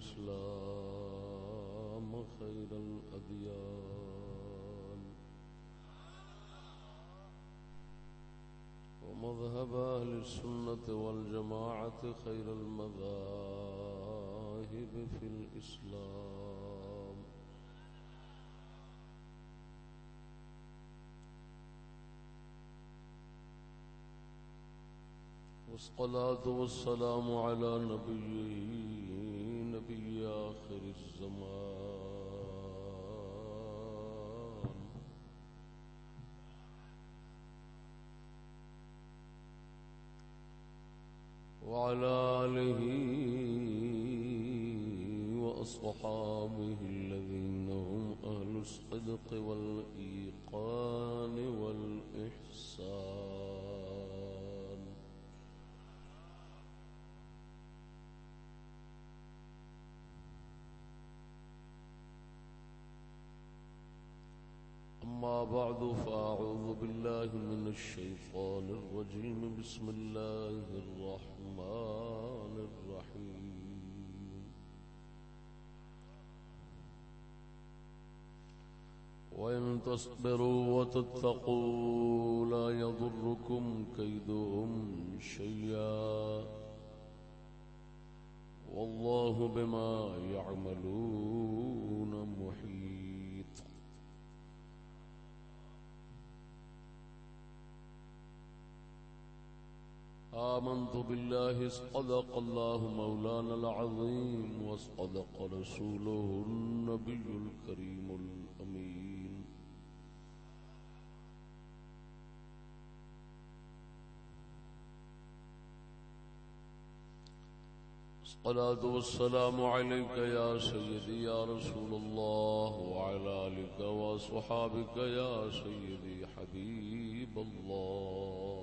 الإسلام خير الأديان. ومذهب أهل السنة والجماعة خير المذاهب في الإسلام. والصلاة والسلام على نبيه وعلى آله وأصحابه الذين هم أهل الصدق والإيقان والإحسان. أما بعد فأعوذ بالله من الشيطان الرجيم. بسم الله الرحمن الرحيم. وإن تصبروا وتتقوا لا يضركم كيدهم شيئا. والله بما يعملون محيط. آمنت بالله صدق الله مولانا العظيم وصدق رسوله النبي الكريم الأمين. الصلاة والسلام عليك يا سيدي يا رسول الله وعلى آلك وصحابك يا سيدي حبيب الله.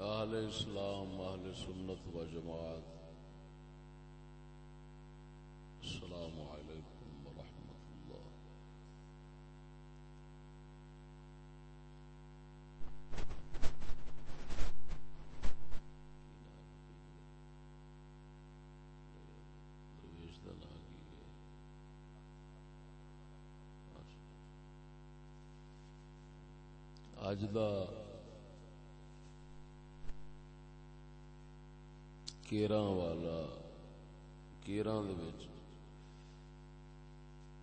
اہل اسلام اہل سنت و جماعت. السلام علیکم ورحمۃ ہے. آج دا کیراں والا کیراں دے وچ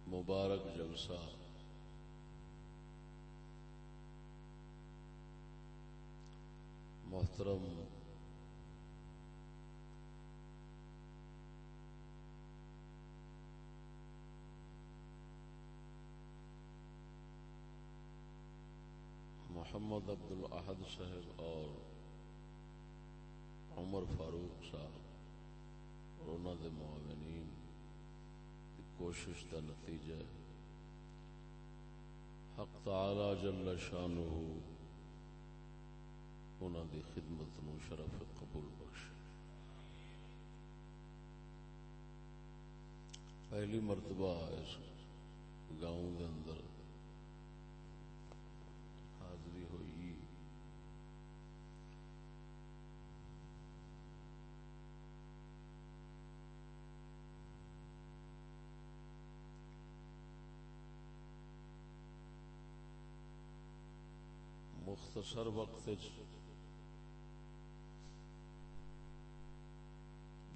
مبارک جلسہ محترم محمد عبد الاحد صاحب اور عمر فاروق صاحب، اور انہوں دے معاونین دی کوشش کا نتیجہ ہے۔ حق تعالی جل شانہ انہوں دی خدمت نو شرف قبول بخش پہلی مرتبہ اس گاؤں دے اندر حاضری ہوئی مختصر وقت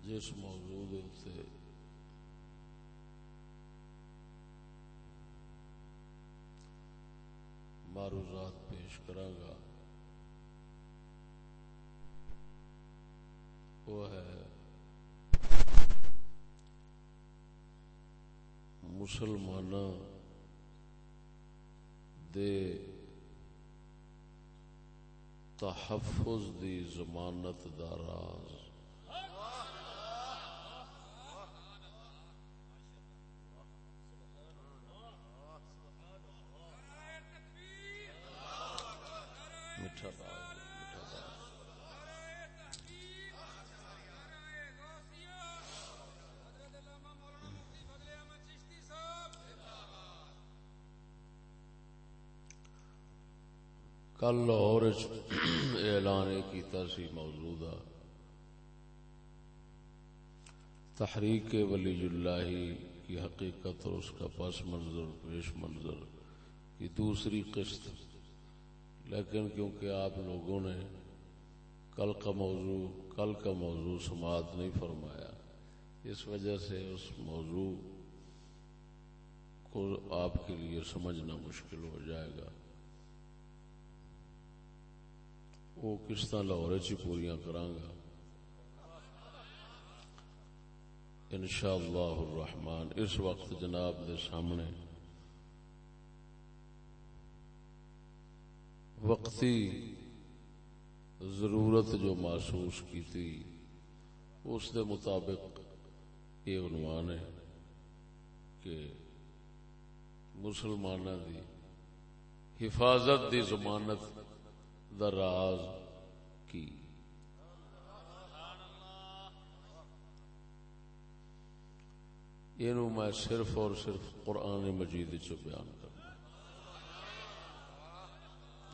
جس موضوع دے معروضات پیش گا وہ ہے مسلمان دے تحفظ دی ضمانت دا راز۔ میٹھا کل لاہور کیتا سی، موضوع دا۔ تحریک ولی اللہ کی حقیقت اور اس کا پس منظر، پیش منظر کی دوسری قسط۔ لیکن کیونکہ آپ لوگوں نے کل کا موضوع، کل کا موضوع سماعت نہیں فرمایا، اس وجہ سے اس موضوع کو آپ کے لیے سمجھنا مشکل ہو جائے گا۔ وہ قسط لاہور چی پوریا کرانگا ان شاء اللہ الرحمان اس وقت جناب دے سامنے وقتی ضرورت جو محسوس کی تھی اس دے مطابق یہ عنوان ہے کہ مسلمانوں دی حفاظت دی ضمانت راز کی۔ یہ میں صرف اور صرف قرآن مجید چ بیان کرنا۔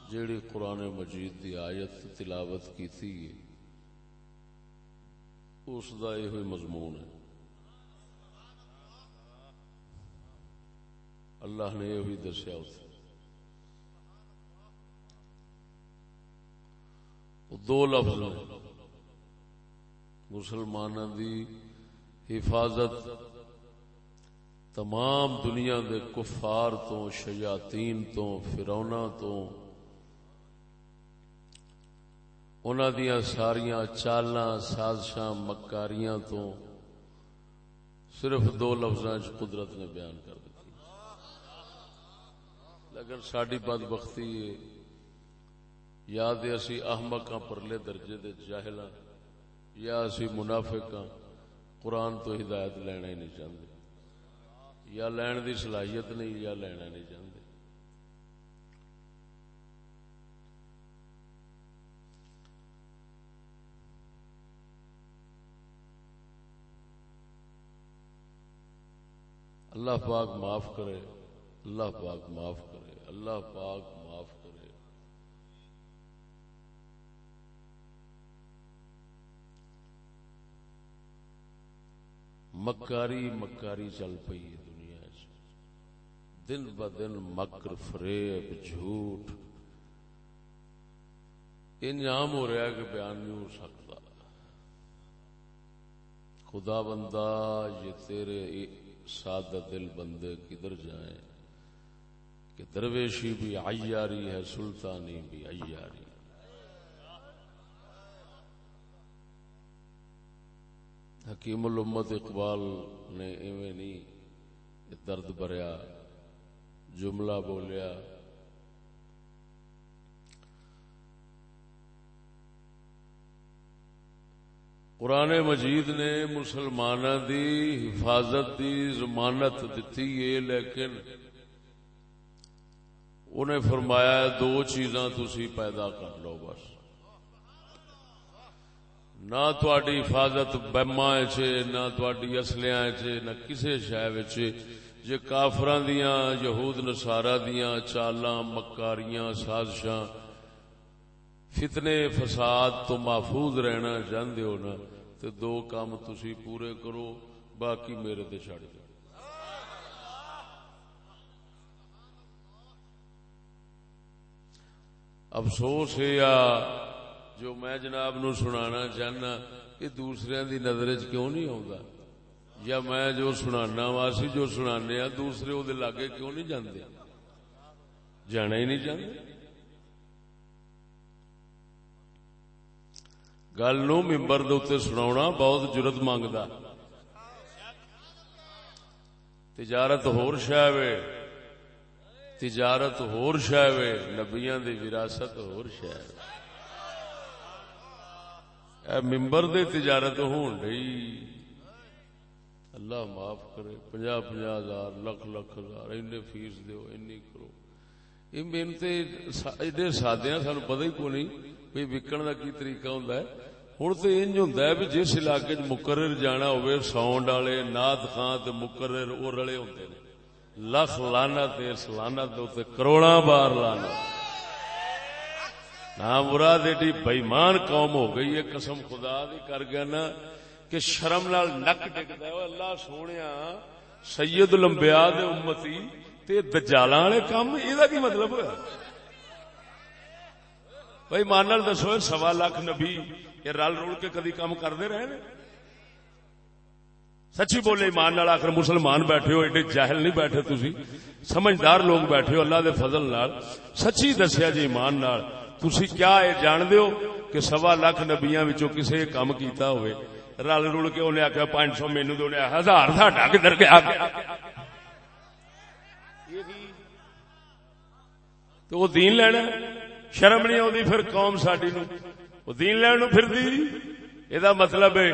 جیڑی قرآن مجید دی آیت تلاوت کی تھی اس کا یہ مضمون ہے۔ اللہ نے یہ دسیا اتنے دو لفظ مسلمانوں دی حفاظت تمام دنیا دے کفار تو، شیاطین تو فرونا تو۔ انہوں دیا ساریاں چالاں، سازشاں، مکاریاں تو صرف دو لفظ قدرت نے بیان کر دی لیکن ساری بد بختی یا دے اسی احمقاں پرلے درجے دے جاہلاں، یا اسی منافقاں، قرآن تو ہدایت لینا ہی نہیں چاہتے یا لین دی صلاحیت نہیں، یا لینا نہیں چاہتے اللہ پاک معاف کرے، اللہ پاک معاف کرے، اللہ پاک معاف کرے مکاری مکاری چل پئی ہے دنیا دن ب دن مکر، فریب، جھوٹ۔ انجام ہو رہا ہے کہ بیان نہیں ہو سکتا۔ خدا بندہ، یہ تیرے سادہ دل بندے کدھر جائیں؟ کہ درویشی بھی آئی ہے، سلطانی بھی آئی حکیم الامت اقبال نے ایویں نہیں درد بھریا، جملہ بولیا۔ قرآن مجید نے مسلمان دی حفاظت دی ضمانت دیتی ہے، لیکن انہیں فرمایا دو چیزاں تسی پیدا کر لو بس۔ نہ تھوڑی حفاظت بہما نہ تھوڑی اصلیاں نہ کسی شہ جی کافر دیا یہود نسارا دیا چالاں، مکاریاں، سازشاں، فتنے، فساد تو محفوظ رہنا چاہتے ہو نا تو دو کام تسی پورے کرو، باقی میرے تے چڑ دو۔ افسوس ہے یا جو میں جناب نو سنانا چاہنا یہ دوسرے دی نظر چ کیوں نہیں آتا یا میں جو سنانا واسی جو سنانے دوسرے وہ لاگے کیوں نہیں جاندے؟ جانا ہی نہیں چاہتے گل نو ممبر دے سنا بہت جرت منگتا تجارت ہور شہ تجارت ہور شہ نبیاں دی وراثت ہور شہ ممبر دے تجارت ہون رہی اللہ معاف کرے پنجا پنجا ہزار لکھ لکھ ہزار این فیس دیو این کرو۔ یہ محنت ایڈے سادیا سان پتا ہی کو نہیں بھائی وکن کا کی طریقہ ہوں ہوں تو انج ہوں بھی جس علاقے چ مقرر جانا ہوئے ساؤنڈ والے ناد خان مقرر وہ رلے ہوں لکھ لانا سلانا کروڑا بار لانا نہ مراد ایڈی بےمان قوم ہو گئی ہے، قسم خدا دی کر گیا نا کہ شرم نال نک ڈگتا ہے۔ اللہ سونے سید لمبیا دے امتی تے دجالاں والے کام یہ کی مطلب؟ ہوا بھائی مان دسو سوا لاکھ نبی یہ رل رول کے کدی کام کرتے رہے نے؟ سچی بولے، ایمان آخر مسلمان بیٹھے ہو، ایڈے جاہل نہیں بیٹھے تھی سمجھدار لوگ بیٹھے ہو، اللہ دے فضل نال۔ سچی دسیا جی ایمان نال تھی کیا یہ جان دیو کہ سوا لاکھ نبیا کسی کام کیتا ہوئے رل رل کے انہیں آخیا پانچ سو مینو تو ہزار ساڈا کدھر گیا تو وہ دین لینا شرم نہیں آتی پھر قوم ساری نو وہ دین لین پھر دی یہ مطلب ہے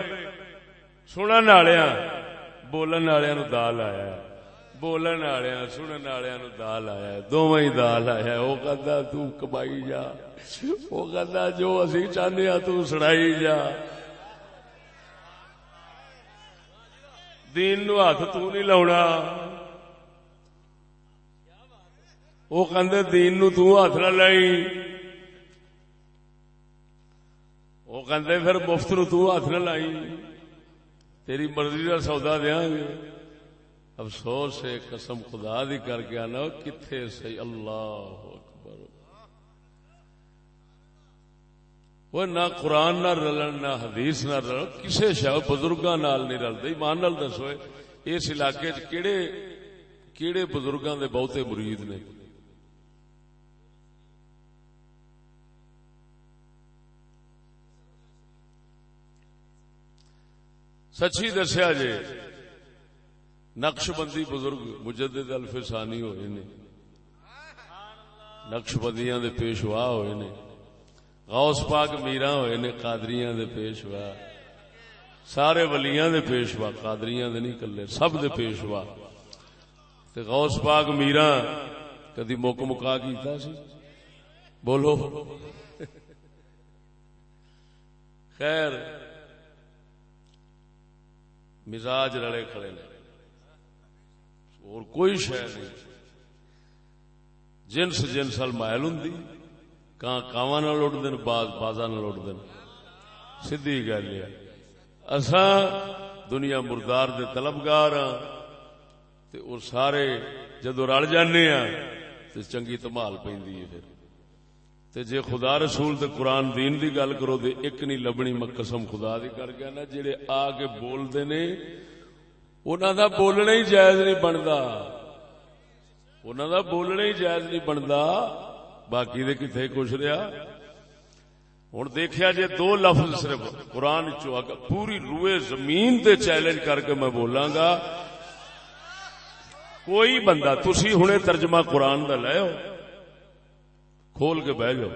سنن والیا بولن والیا نو دال آیا بولن والیا سنن والیا نو دال آیا دونوں ہی دال آیا وہ کہتا تو کمائی جا وہ کہتا جو اسی چاہتے ہاں تو سڑائی جا دین نو ہاتھ تو نہیں لاؤنا وہ کہندے دین نو تو ہاتھ نہ لائی وہ کہندے پھر مفت نو تو ہاتھ نہ لائی تیری مرضی کا سودا دیا گے افسوس ہے، قسم خدا دی کر کے آنا کتنے سی اللہ اکبر۔ وہ نہ قرآن نہ رلن، نہ حدیث نہ رلن کسی شاہ بزرگاں نال نہیں رلتے ایمان نال دسو، اس علاقے چ کیڑے کیڑے بزرگاں دے بہتے مرید نے؟ سچی دسیا جی نقش بندی بزرگ مجدد الفسانی ہوئے نے۔ نقش بندیاں دے پیشوا ہوئے نے۔ غوث پاک میرا ہوئے نے قادریاں دے پیشوا۔ سارے ولیاں دے پیشوا، قادریاں دے نہیں کلے، سب دے پیشوا۔ تے غوث پاک میرا کدی موک مکا کیتا سی؟ بولو۔ خیر، مزاج رلے کھڑے نے۔ اور کوئی شہ نہیں۔ جنس جنس مائل ہوں کان کاواں اڈ دین باز بازا اڈ دین سیدھی گل ہے۔ اساں دنیا مردار دے طلبگار ہاں تے اور سارے جدو رل جانے ہاں تے چنگی تمال پیندی ہے پھر۔ تے جے خدا رسول تے قرآن دین دی گل کرو، تے ایک نہیں لبنی، میں قسم خدا دی کر گیا نا، جڑے آ کے بول دے نے انہاں دا بولنا ہی جائز نہیں بندا انہاں دا بولنا ہی جائز نہیں بندا باقی دے کتے کچھ رہا ہن دیکھیا جے دو لفظ صرف قرآن چو پوری روئے زمین تے چیلنج کر کے میں بولاں گا کوئی بندہ تسی ہنے ترجمہ قرآن دا لے ہو کھول کے بہ جاؤ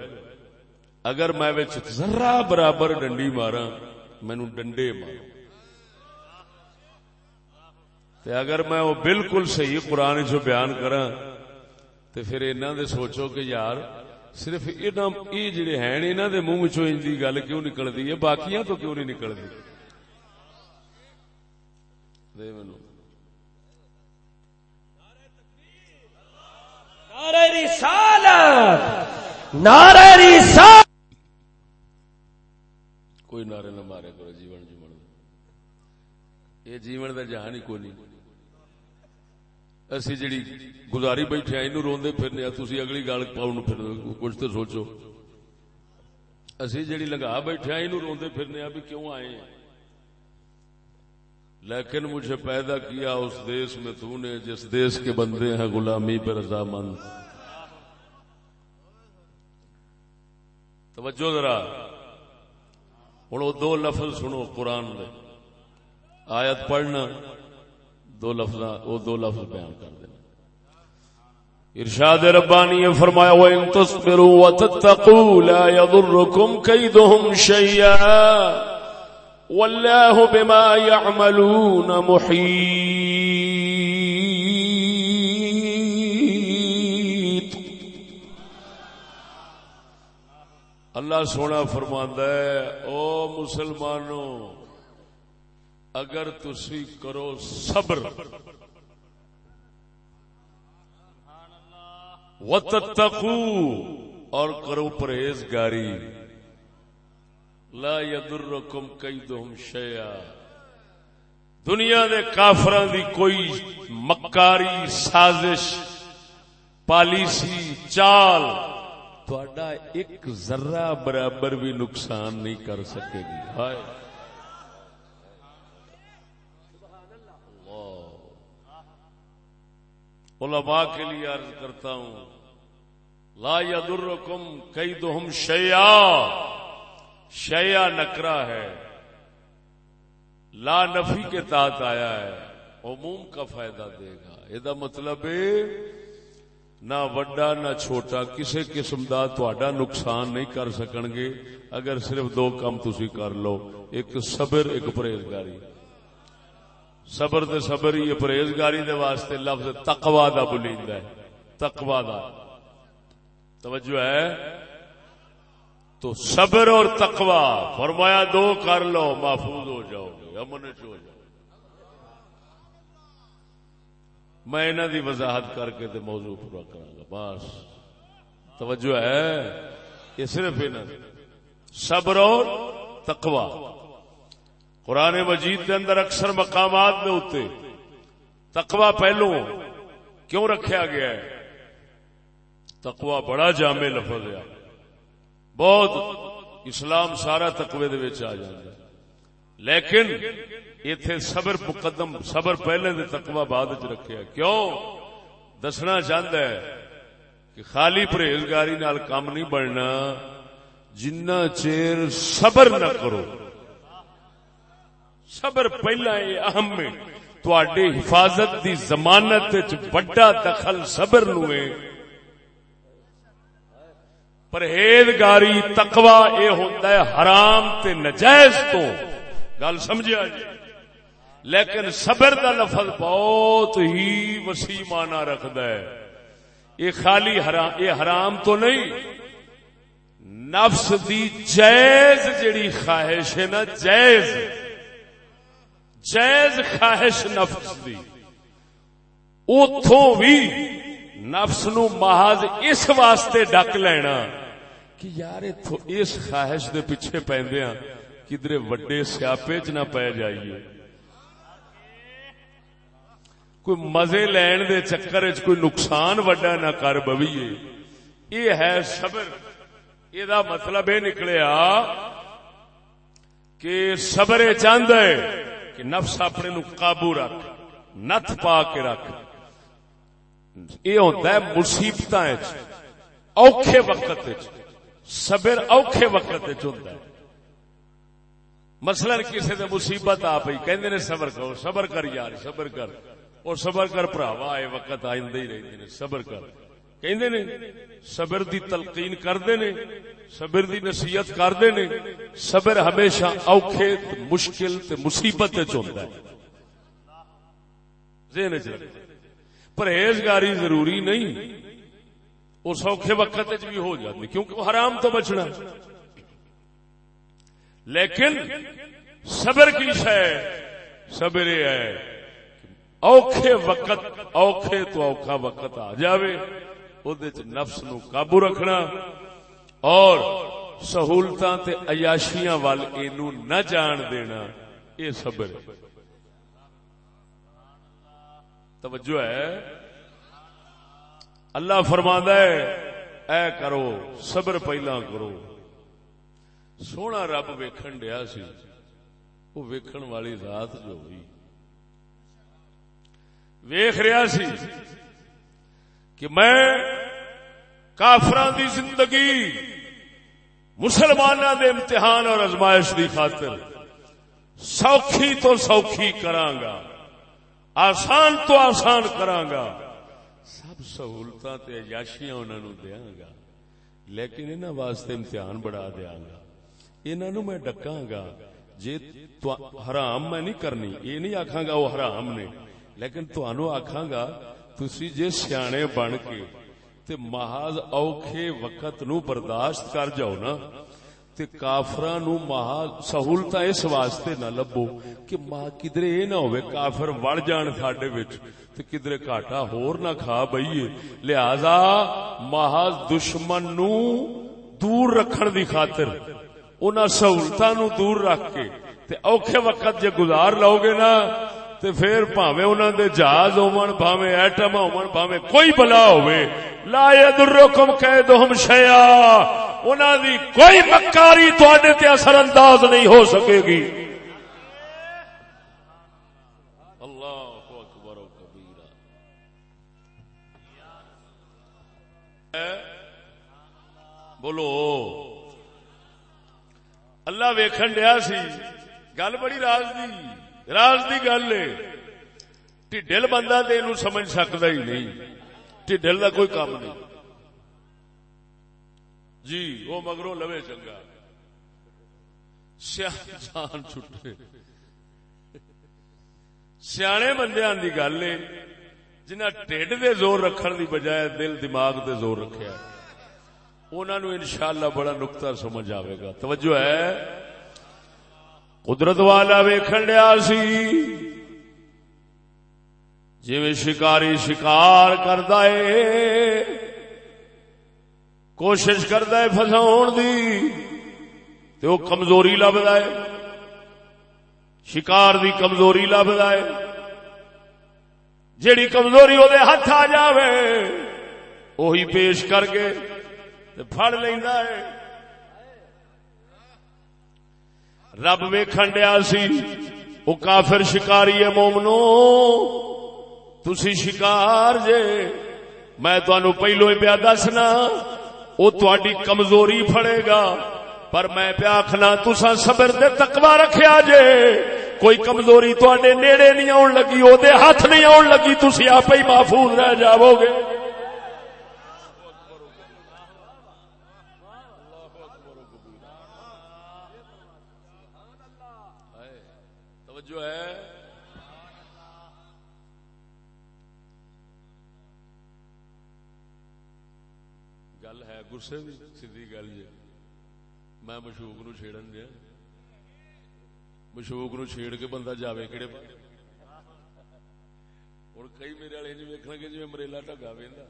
اگر میں ذرا برابر ڈنڈی مارا مینو ڈنڈے مارو اگر میں وہ بالکل صحیح قرآن چ بیان کرا تو پھر انہوں دے سوچو کہ یار صرف یہ جڑے ہیں انہوں دے منہ چو گل کیوں نکلتی ہے؟ باقیاں تو کیوں نہیں نکلتی دے مینو کوئی نعرے نہ مارے کرو جیون جیون یہ جیون کا جہان ہی کوئی نہیں۔ اسی جڑی گزاری بیٹھے یہ روندے پھرنے تھی اگلی گل پاؤ پھر کچھ تو سوچو اسی جڑی لگا بیٹھے یہ روندے پھرنے بھی کیوں آئے ہیں لیکن مجھے پیدا کیا اس دیش میں تو نے جس دیش کے بندے ہیں غلامی پر رضامند توجہ ذرا ہوں دو لفظ سنو قرآن دے آیت پڑھنا دو لفظ وہ دو لفظ بیان کر دینا ارشاد ربانی نے فرمایا، وَإِن تَصْبِرُوا وَتَتَّقُوا لَا يَضُرُّكُمْ كَيْدُهُمْ شَيْئًا وَاللَّهُ بِمَا يَعْمَلُونَ مُحِيطٌ۔ اللہ سونا فرماندہ ہے، او مسلمانوں اگر تسی کرو صبر. وتتقو اور کرو پرہیزگاری. لا یدرکم کیدہم شیئا. دنیا دے کافران دی کوئی مکاری، سازش، پالیسی، چال تھوڑا ایک ذرہ برابر بھی نقصان نہیں کر سکے گی۔ ہائے۔ علماء کے لیے عرض کرتا ہوں، لا یدرکم کیدہم شیعہ شیعہ نکرا ہے، لا نفی کے تحت آیا ہے، عموم کا فائدہ دے گا۔ یہ مطلب نہ وڈا نہ چھوٹا کسی قسم کا تھوڑا نقصان نہیں کر سکن گے۔ اگر صرف دو کام تسی کر لو، ایک صبر، ایک پرہیزگاری۔ صبر تے صبر ہی پرہیزگاری دے واسطے لفظ تقوا دا بلیندا ہے۔ تقوا دا۔ توجہ ہے؟ تو صبر اور تقوا فرمایا دو کر لو، محفوظ ہو جاؤ گے، امن ہو جاؤ میں انہوں دی وضاحت کر کے تے موضوع پورا کرا گا، بس۔ توجہ ہے؟ یہ صرف انہاں صبر اور تقوا قرآن مجید کے اندر اکثر مقامات میں ہوتے تقوا پہلو کیوں رکھا گیا ہے؟ تقوا بڑا جامع لفظ ہے۔ بہت اسلام سارا تقوی دے آ جائے لیکن اتے صبر مقدم، صبر پہلے دے تقوا بعد چ رکھا کیوں؟ دسنا چاہتا ہے کہ خالی پرہیزگاری نال کام نہیں بننا جنہ چیر صبر نہ کرو۔ صبر پہلا یہ اہم ہے۔ تواڈے حفاظت دی ضمانت وچ بڑا دخل صبر نو ہے۔ پرہیزگاری تقوا اے ہوندا ہے حرام تے نجائز تو۔ گل سمجھیا جی؟ لیکن صبر دا لفظ بہت ہی وسیع معنی رکھدا ہے۔ یہ خالی حرام یہ حرام تو نہیں۔ نفس دی جائز جڑی خواہش ہے نا، جائز۔ جائز خواہش نفس دی۔ اتوں بھی نفس نو محض اس واسطے ڈک لینا کہ یار اس خواہش دے پیچھے پیندیاں کدھر وڈے سیاپے چ نہ پی جائیے۔ کوئی مزے لین دے چکر چ کوئی نقصان وڈا نہ کر بویے۔ یہ ہے صبر۔ یہ مطلب یہ نکلیا کہ صبر چاہد ہے۔ کہ نفس اپنے نو قابو رکھ، نت پا کے رکھ۔ یہ ہوتا ہے مصیبت اوکھے وقت صبر اوکھے وقت ہوتا ہے۔ مثلا کسی نے مصیبت آ پی کہ صبر کرو، صبر کر یار، صبر کر۔ اور صبر کر پراوا آئے وقت آئندے ہی رہتے ہیں صبر کر۔ کہندے نے، صبر دی تلقین کردے نے، صبر دی نصیحت کردے نے، صبر ہمیشہ اوکھے تے مشکل تے مصیبت وچ ہوندا ہے۔ ذہن وچ پرہیزگاری ضروری نہیں، اس اوکھے وقت وچ بھی ہو جاتی کیونکہ حرام تو بچنا لیکن صبر کی شے؟ صبر ہے اوکھے وقت، اوکھے تو اوکھا وقت آ جاوے۔ نفس نو قابو رکھنا اور سہولت عیاشیاں وال نہ جان دینا یہ صبر توجہ ہے۔ اللہ فرما ہے، اے کرو، صبر پہلا کرو۔ سونا رب ویکھن ڈیا سی وہ ویکھن والی رات جو ہوئی۔ ویخ رہا سی کہ میں کافران دی زندگی مسلمانوں دے امتحان اور ازمائش دی خاطر سوکھی تو سوکھی کرانگا آسان تو آسان کرانگا سب سہولت یاشیاں انہوں دیاں گا، لیکن انہوں واسطے امتحان بڑھا دیا گا۔ انہوں میں ڈکاں گا جی تو حرام میں نہیں کرنی یہ نہیں آکھاں گا وہ حرام نے، لیکن تو آکھاں گا، تسی جے سیانے بن کے تے محض اوکھے وقت نو برداشت کر جاؤ نا، تے کافراں نو مہا سہولتاں اس واسطے نہ لبو کہ ماں کدرے اے نہ ہوے کافر وڑ جان ساڈے وچ، تے کدرے گھاٹا ہور نہ کھا بئیے۔ لہذا مہا دشمن نو دور رکھن دی خاطر، انہاں سہولتاں نو دور رکھ کے، تے اوکھے وقت جے گزار لو گے نا تے پھر پاویں انہاں دے جہاز ہون پاویں ایٹم ہون پاویں کوئی بلا ہوے لا یدرکم قیدہم شیئا، انہاں دی کوئی مکاری تواڈے تے اثر انداز نہیں ہو سکے گی۔ اللہ اکبر و کبیرہ۔ بولو۔ اللہ ویکھن ڈیا سی، گل بڑی راز دی۔ راز دی گل ہے۔ بندہ تو یہ سمجھ سکتا ہی نہیں۔ ٹھڈل کا کوئی کام نہیں۔ جی وہ مگروں لوے چنگا۔ سیان چھٹے۔ سیانے بندے کی گل ہے۔ جنہ ٹھڈ دے زور رکھن دی بجائے دل، دماغ دے زور رکھیا۔ انہوں ان شاء اللہ بڑا نقطہ سمجھ آئے گا۔ توجہ ہے۔ قدرت والا ویکھن لیا سی۔ جی شکاری شکار کرتا ہے، کوشش کرتا ہے فساؤ دی تو وہ کمزوری لبدا ہے۔ شکار دی کمزوری لبدا ہے۔ جیڑی کمزوری وہ ہاتھ آ جاوے وہی پیش کر کے پھڑ لینا ہے۔ رب ویکھن ڈیا سی وہ کافر شکاری ہے مومنو۔ تسی شکار جے۔ میں تنوع پہلو ہی پیا دسنا وہ تاری کمزوری پھڑے گا۔ پر میں پیا آخنا تسا صبر دے تکوا رکھیا جے۔ کوئی کمزوری تے نیڑے نہیں آن لگی وہ ہاتھ نہیں آن لگی تھی آپ ہی محفوظ رہ جاؤ گے جو ہے گل ہے گسے بھی سی گل جی۔ میں مشوق نو چھیڑن دیا۔ مشوق نو چھیڑ کے بندہ جاوے کہڑے پاس ہوں کئی میرے والے جی ویکنا گے جی مریلا ٹگا وہدا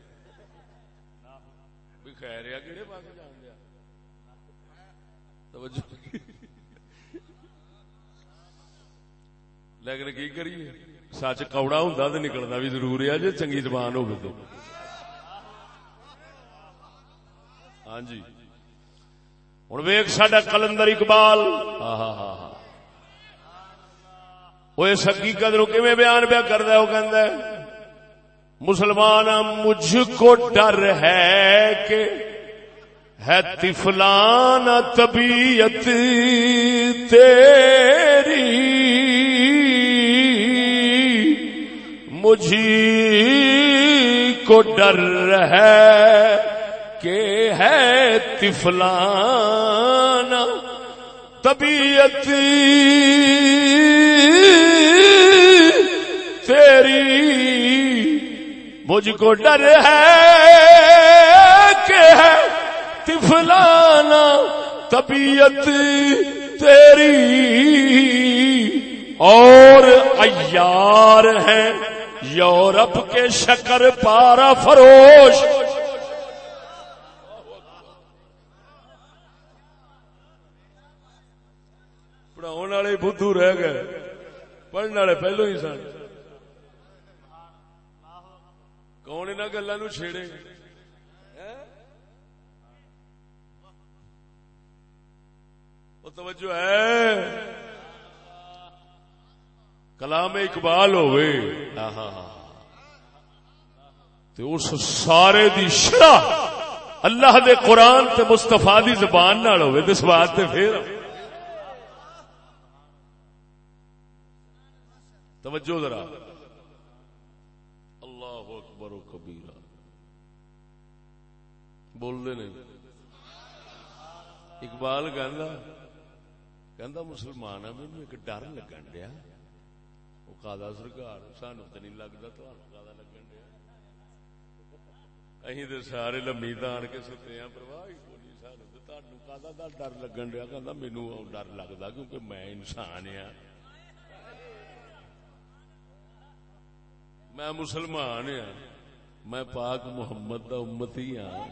بھی خیر آ کہڑے پاس جان دیا۔ توجہ۔ لیکن کی کریے؟ سچ کوڑا ہوں تو نکلنا بھی ضرور ہے جی چنگی زبان ہو تو۔ ہاں جی۔ ہوں ویگ سڈا کلندر اقبال۔ ہاں ہاں ہاں ہاں۔ وہ اس حقیقت نو کیون بیان پیا کرتا وہ کہ مسلمان مجھ کو ڈر ہے کہ ہے تفلان طبیعت تیری مجھے کو ڈر ہے کہ ہے تفلان طبیعت تیری مجھ کو ڈر ہے کہ ہے تفلان طبیعت تیری اور ایار ہے یورپ کے شکر پارا فروش۔ پڑھاؤ والے بدھو رہ گئے۔ پڑھنے والے پہلو ہی سن۔ کون ان گلوں چھیڑے؟ ہاں؟ وہ توجہ ہے۔ کلام اقبال ہوئے۔ اس سارے دی شرح اللہ دے قرآن تے مستفا دی زبان نال ہوئے دس بات تے پھر۔ توجہ ذرا۔ اللہ اکبر و کبیرہ۔ بول دے نہیں۔ اقبال کہندا کہندا مسلمان ہے مینوں ایک ڈر لگن دیا کادا سرکار، سانو تو نہیں لگتا تو لگن دیا۔ اہی تو سارے لمی دان کے ستے ہیں پرواہ ہی کونی سانو تو ڈر لگن دیا۔ کہ مینو ڈر لگتا کیونکہ میں انسان ہاں۔ میں مسلمان ہاں۔ میں پاک محمد دا امتی ہاں۔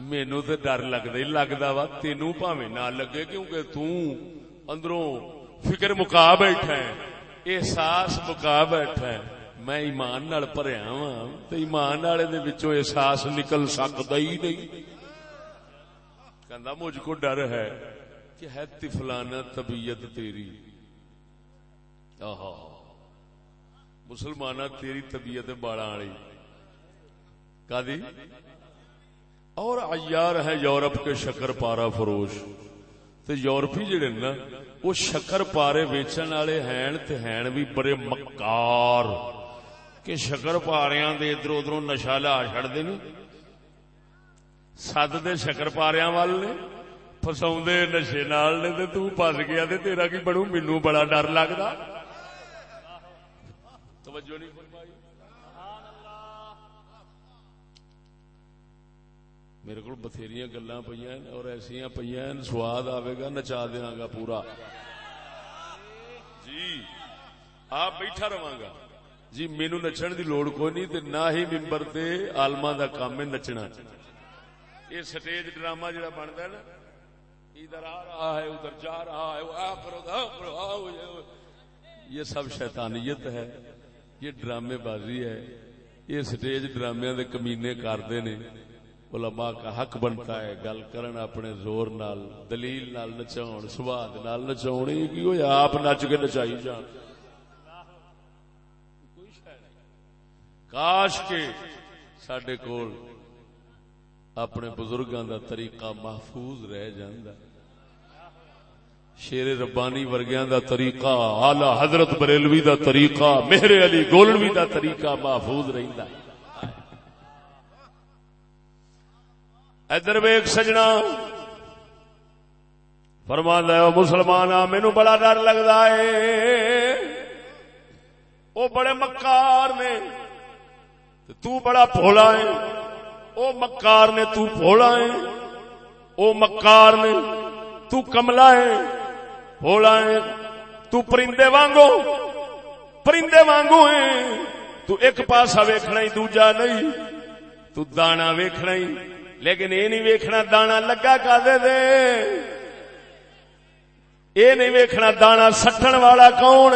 مینو تو ڈر لگتا ہی لگتا وا۔ تینوں پاوے نہ لگے کیونکہ تندروں فکر مکا بیٹھا ہے۔ احساس مکا بیٹھا ہے میں ایمان نال پریا وا تو ایمان والے احساس نکل سکتا ہی نہیں کہ مجھ کو ڈر ہے کہ ہے تفلانہ طبیعت تیری مسلمانہ تیری طبیعت بالا والی کا اور ایار ہے یورپ کے شکر پارا فروش تے یورپی جڑے نا وہ شکر پارے ویچن والے ہیں تے ہیں بھی بڑے مکار کہ شکر پاریاں دے ادھر ادھر نشا لا چڑ نہیں۔ سد دے شکر پاریاں وال نے فسا نشے نال نے تو پس گیا تے تیرا کی بڑوں مینو بڑا ڈر لگتا توجہ نہیں۔ میرے کو بتھیری گلا پہ اور ایسا پہ سواد آئے گا نچا دیا گا پورا۔ جی آپ بیٹھا رہا گا جی مینو نچن دی لوڑ کوئی نہیں تے نہ ہی ممبر تے آلما دا کام ہے نچنا یہ سٹیج ڈرامہ جڑا بنتا ہے نا، ادھر آ رہا ہے، ادھر جا رہا ہے یہ سب شیطانیت ہے، یہ ڈرامے بازی ہے۔ یہ سٹیج ڈرامے دے کمینے کرتے نے۔ علماء کا حق بنتا ہے، گل کرن اپنے زور نال، دلیل نال نچاؤن، سواد نال نچاؤن، یہ کی ہویا آپ نچ کے نچائی جان۔ کاش کے سڈے کول اپنے بزرگاں دا طریقہ محفوظ رہ جاندا۔ شیر ربانی ورگیاں دا طریقہ، اعلی حضرت بریلوی دا طریقہ، مہر علی گولوی دا طریقہ محفوظ رہندا۔ ہے ادھر ویگ سجنا۔ فرما مسلمان آ مینو بڑا ڈر لگتا ہے۔ وہ بڑے مکار نے تو بڑا پولا ہے۔ وہ مکار نے، تو پولا ہے۔ وہ مکار نے، تو کملا ہے۔ پولا ہے۔ تو پرندے وانگو پرندے وانگو ہے۔ تو ایک پاسا ویکھنا ہی، دوجا نہیں۔ تو دانا ویکھنا ہی۔ لیکن یہ نہیں ویکھنا دانا لگا کا دے دے۔ یہ نہیں ویکھنا دانا سٹن والا کون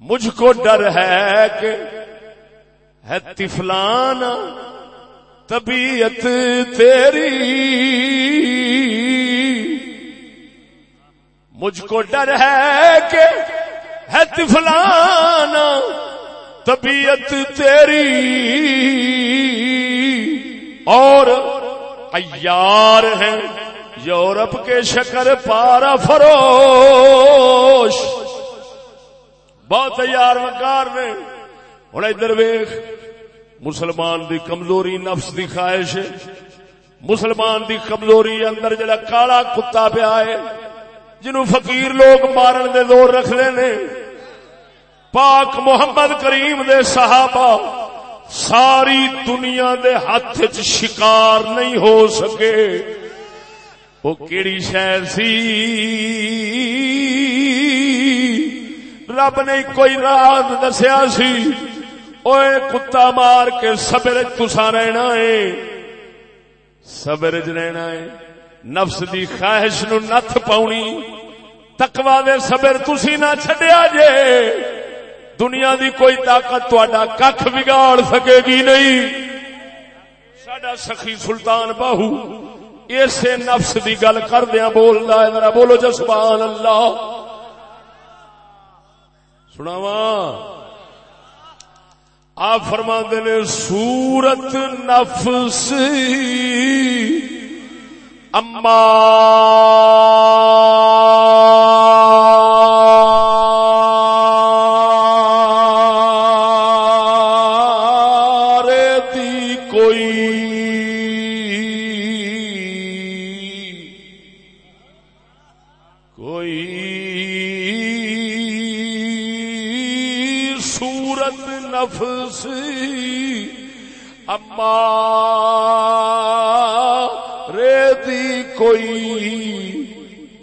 مجھ کو ڈر ہے کہ ہے تفلان طبیعت تیری۔ مجھ کو ڈر ہے کہ ہے تفلان طبیعت تیری اور ایار ہیں یورپ کے شکر پارا فروش۔ بہت ایار مکار نے۔ ہوں ادھر ویخ مسلمان دی کمزوری نفس دی خواہش ہے۔ مسلمان دی کمزوری اندر جڑا کالا کتا پیا ہے جنہوں فقیر لوگ مارن دے دور رکھ نے۔ پاک محمد کریم دے صحابہ ساری دنیا دے ہاتھ چ شکار نہیں ہو سکے۔ وہ کیڑی شہر سی؟ رب نے کوئی رات دسیا سی؟ اوے کتا مار کے سبر تسا رہنا ہے۔ سبر چ رہنا ہے۔ نفس دی خواہش نو نت پاؤنی تکوا دے سبر تسی نہ چڈیا جے۔ دنیا دی کوئی طاقت کھ بگاڑ سکے گی نہیں۔ سڈا سخی سلطان باہو اسے نفس دی گل کردیا بول رہا ذرا بولو جسبان اللہ۔ سناوا آپ فرما نے، سورت نفس، اما۔ ریتی کوئی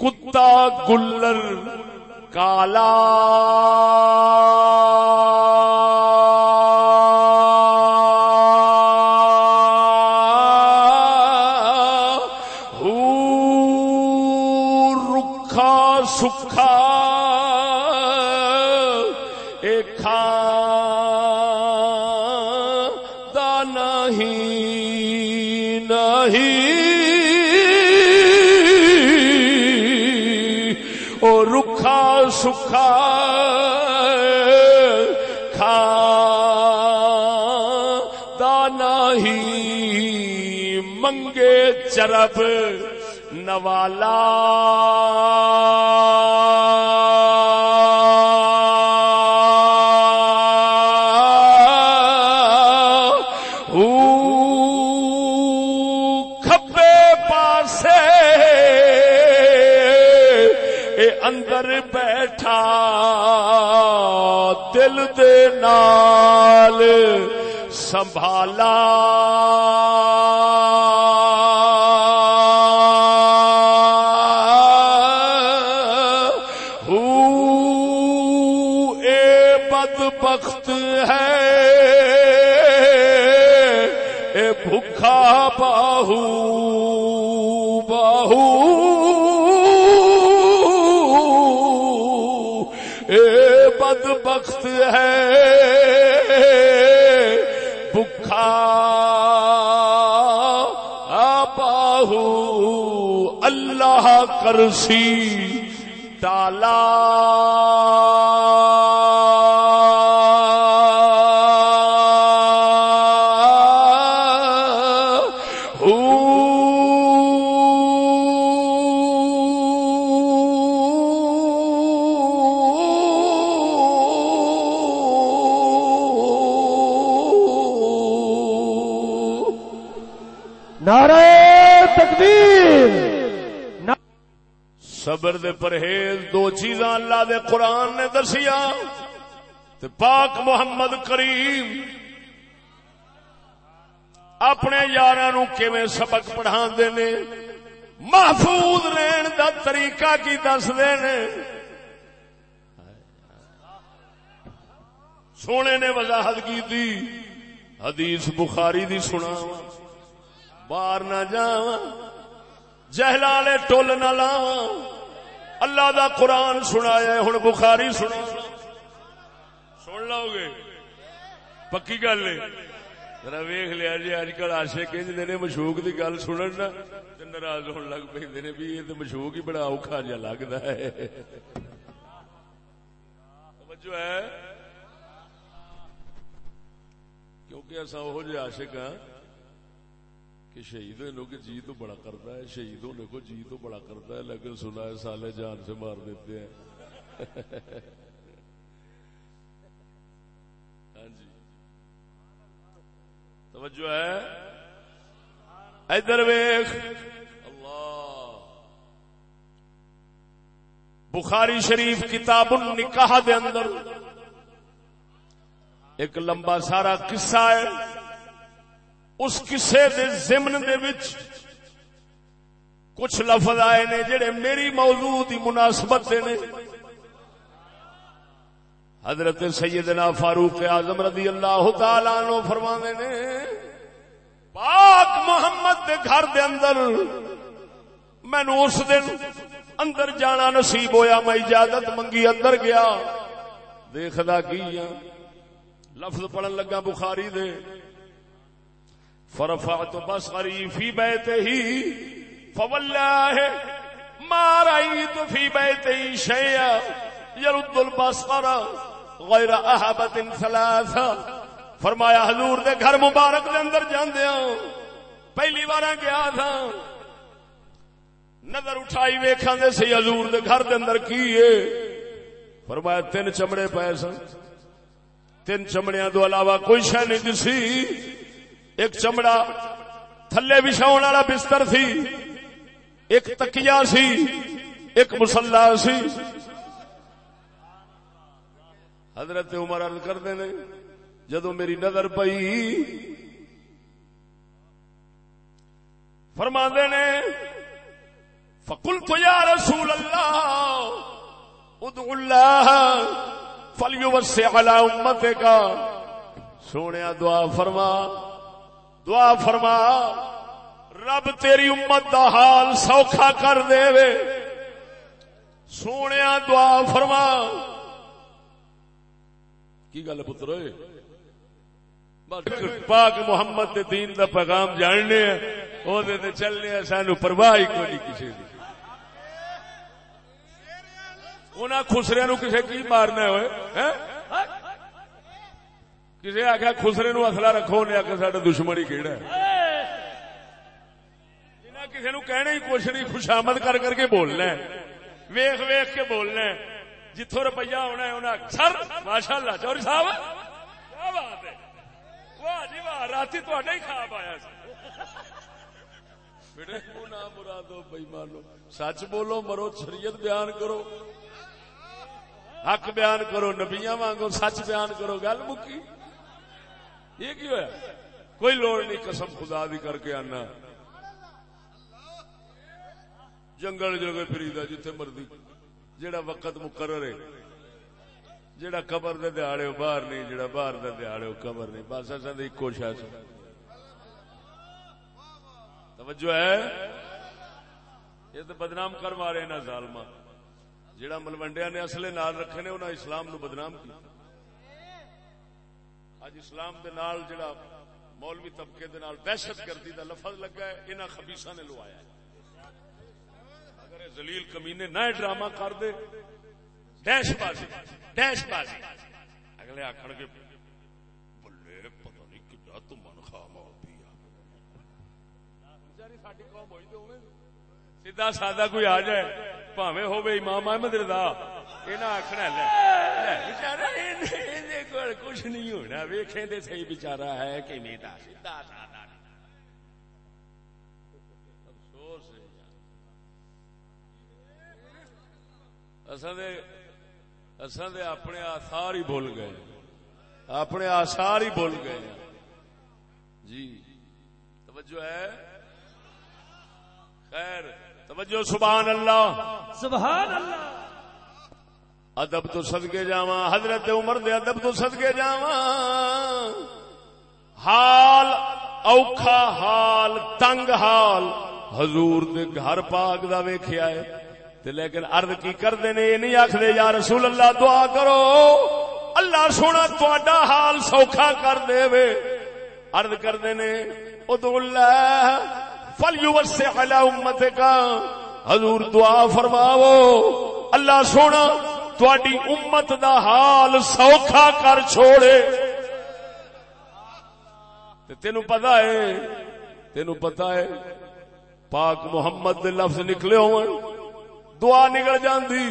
کتا گلر کالا چرب نوالا۔ دل دے نال سنبھالا۔ کرسی ڈالا۔ پرہیز دو چیزاں اللہ دے قرآن نے دسیا تے پاک محمد کریم اپنے یار سبق پڑھا نے، محفوظ رہن دا طریقہ کی دس دے نے۔ سونے نے وضاحت کی دی، حدیث بخاری دی سنا باہر نہ جا جہلالے ٹول نہ لاواں۔ اللہ دا قرآن سنایا ہے ہوں بخاری سنا سن لو گے۔ پکی گل ذرا ویخ لیا جی اج کل آشے کہ مشوق کی گل سنن ناراض ہونے لگ پہ بھی یہ تو مشوق ہی بڑا اوکھا جا لگتا ہے۔ جو ہے۔ کیونکہ اصا وہ جہ آشک ہاں کہ شہید ہونے کو جی تو بڑا کرتا ہے، شہید ہونے کو جی تو بڑا کرتا ہے، لیکن سنا ہے سالے جان سے مار دیتے ہیں۔ ہاں جی۔ توجہ ہے؟ ادھر ویخ اللہ۔ بخاری شریف کتاب النکاح دے اندر ایک لمبا سارا قصہ ہے۔ اس کسے دے زمن دے وچ کچھ لفظ آئے نے جڑے میری موضوع دی مناسبت دے نے۔ حضرت سیدنا فاروق اعظم رضی اللہ تعالی عنہ فرماندے نے، پاک محمد دے گھر دے اندر مینوں اس دن اندر جانا نصیب ہویا، میں اجازت منگی، اندر گیا۔ دیکھدا کی ہاں؟ لفظ پڑھن لگا بخاری دے۔ فرفعت بصري في بيته، فوالله ما رأيت في بيته شيئا يرد البصر غير أهبة ثلاثة. فرمایا، حضور دے گھر مبارک دے اندر جاندے ہوں پہلی بار گیا تھا۔ نظر اٹھائی ویکھاں دے سی، حضور دے گھر دے اندر کی ہے؟ فرمایا، تین چمڑے پے سن۔ تین چمڑیاں تو علاوہ کوئی شے نہیں دسی۔ ایک چمڑا، تھلے بچھاؤ والا بستر سی، ایک تکیا سی، ایک مسلا سی۔ حضرت عمر عرض کرتے ہیں، جدو میری نظر پئی فرما نے فکل تو یا رسول اللہ ادو اللہ فلیو سے علا امت کا سونے دعا فرما۔ دعا فرما، رب تیری امت دا حال سوکھا کر دے۔ وے سونے دعا فرما۔ کی گل پتر پاک محمد دے دین دا پیغام جاننے وہ چلنے سانو پرواہ ہی کوئی کسی دی۔ انہاں خسرے نو کسے کی مارنا ہوئے؟ کسی آخیا خسرے نو اصلا رکھو انہیں آخر سا دشمن ہی کہڑا کسی نو کہنے ہی کچھ نہیں خوشامد کر کر کے بولنا ہے ویخ ویخ کے بولنا ہے جتوں روپیہ ہونا ہے انہیں سر ماشاء اللہ چوری صاحب کیا بات ہے واہ جی واہ رات ہی خواب آیا بیٹے مرادو بھائی سچ بولو مرو شریعت بیان کرو حق بیان کرو نبیاں وانگو سچ بیان کرو گل مکی یہ کی ہوا کوئی لوڑ نہیں، قسم خدا دی کر کے آنا۔ جنگل جگہ فریدا جتھے مرضی، جیڑا وقت مقرر ہے، جیڑا قبر دے دیہڑے باہر نہیں، جیڑا باہر دے دیہڑے قبر نہیں۔ بس ایسا ایکو شاید توجہ ہے؟ یہ تو بدنام کر مارے نا ظالما جیڑا ملوڈیا نے اصلے نال رکھے نے انہیں اسلام نو بدنام کیا اج اسلام دے نال جڑا مولوی طبقے دے نال دہشت گردی دا لفظ لگا ہے انہاں خبیثاں نے لوایا ہے۔ اگر ذلیل کمینے نہ ڈرامہ کر دے دہش بازی دہش بازی۔ اگلے آکھن کے بلے پتہ نہیں کیا تو من خام ہو پیا۔ بیچاری ساڈی قوم ہوئی تے ہوے سیدھا پاوے ہوے امام احمد رضا انہاں آکھنا لے بیچارہ کچھ نہیں ہونا ویکھیں تے صحیح بیچارہ ہے کہ میرا سیدھا سادہ افسوس اپنے آثار ہی بھول گئے اپنے آثار ہی بھول گئے جی توجہ ہے خیر توجہ سبحان اللہ۔ سبحان اللہ۔ ادب تو صدقے جاواں حضرت عمر دے ادب تو صدقے جاواں۔ حال اوکھا حال تنگ حال۔ حضور دے گھر پاک دا ویکھیا ہے۔ تے لیکن عرض کی کردے نے یہ نہیں آکھدے یا رسول اللہ دعا کرو۔ اللہ سونا تہاڈا حال سوکھا کر دے وے۔ عرض کردے نے ادعو اللہ فلیوسع علی امتک حضور دعا فرماو اللہ سونا تھوڑی امت دا حال سوکھا کر چھوڑے۔ تینو پتا ہے، تینو پتا ہے، پاک محمد دے لفظ نکلے ہو دعا نکل جاندی۔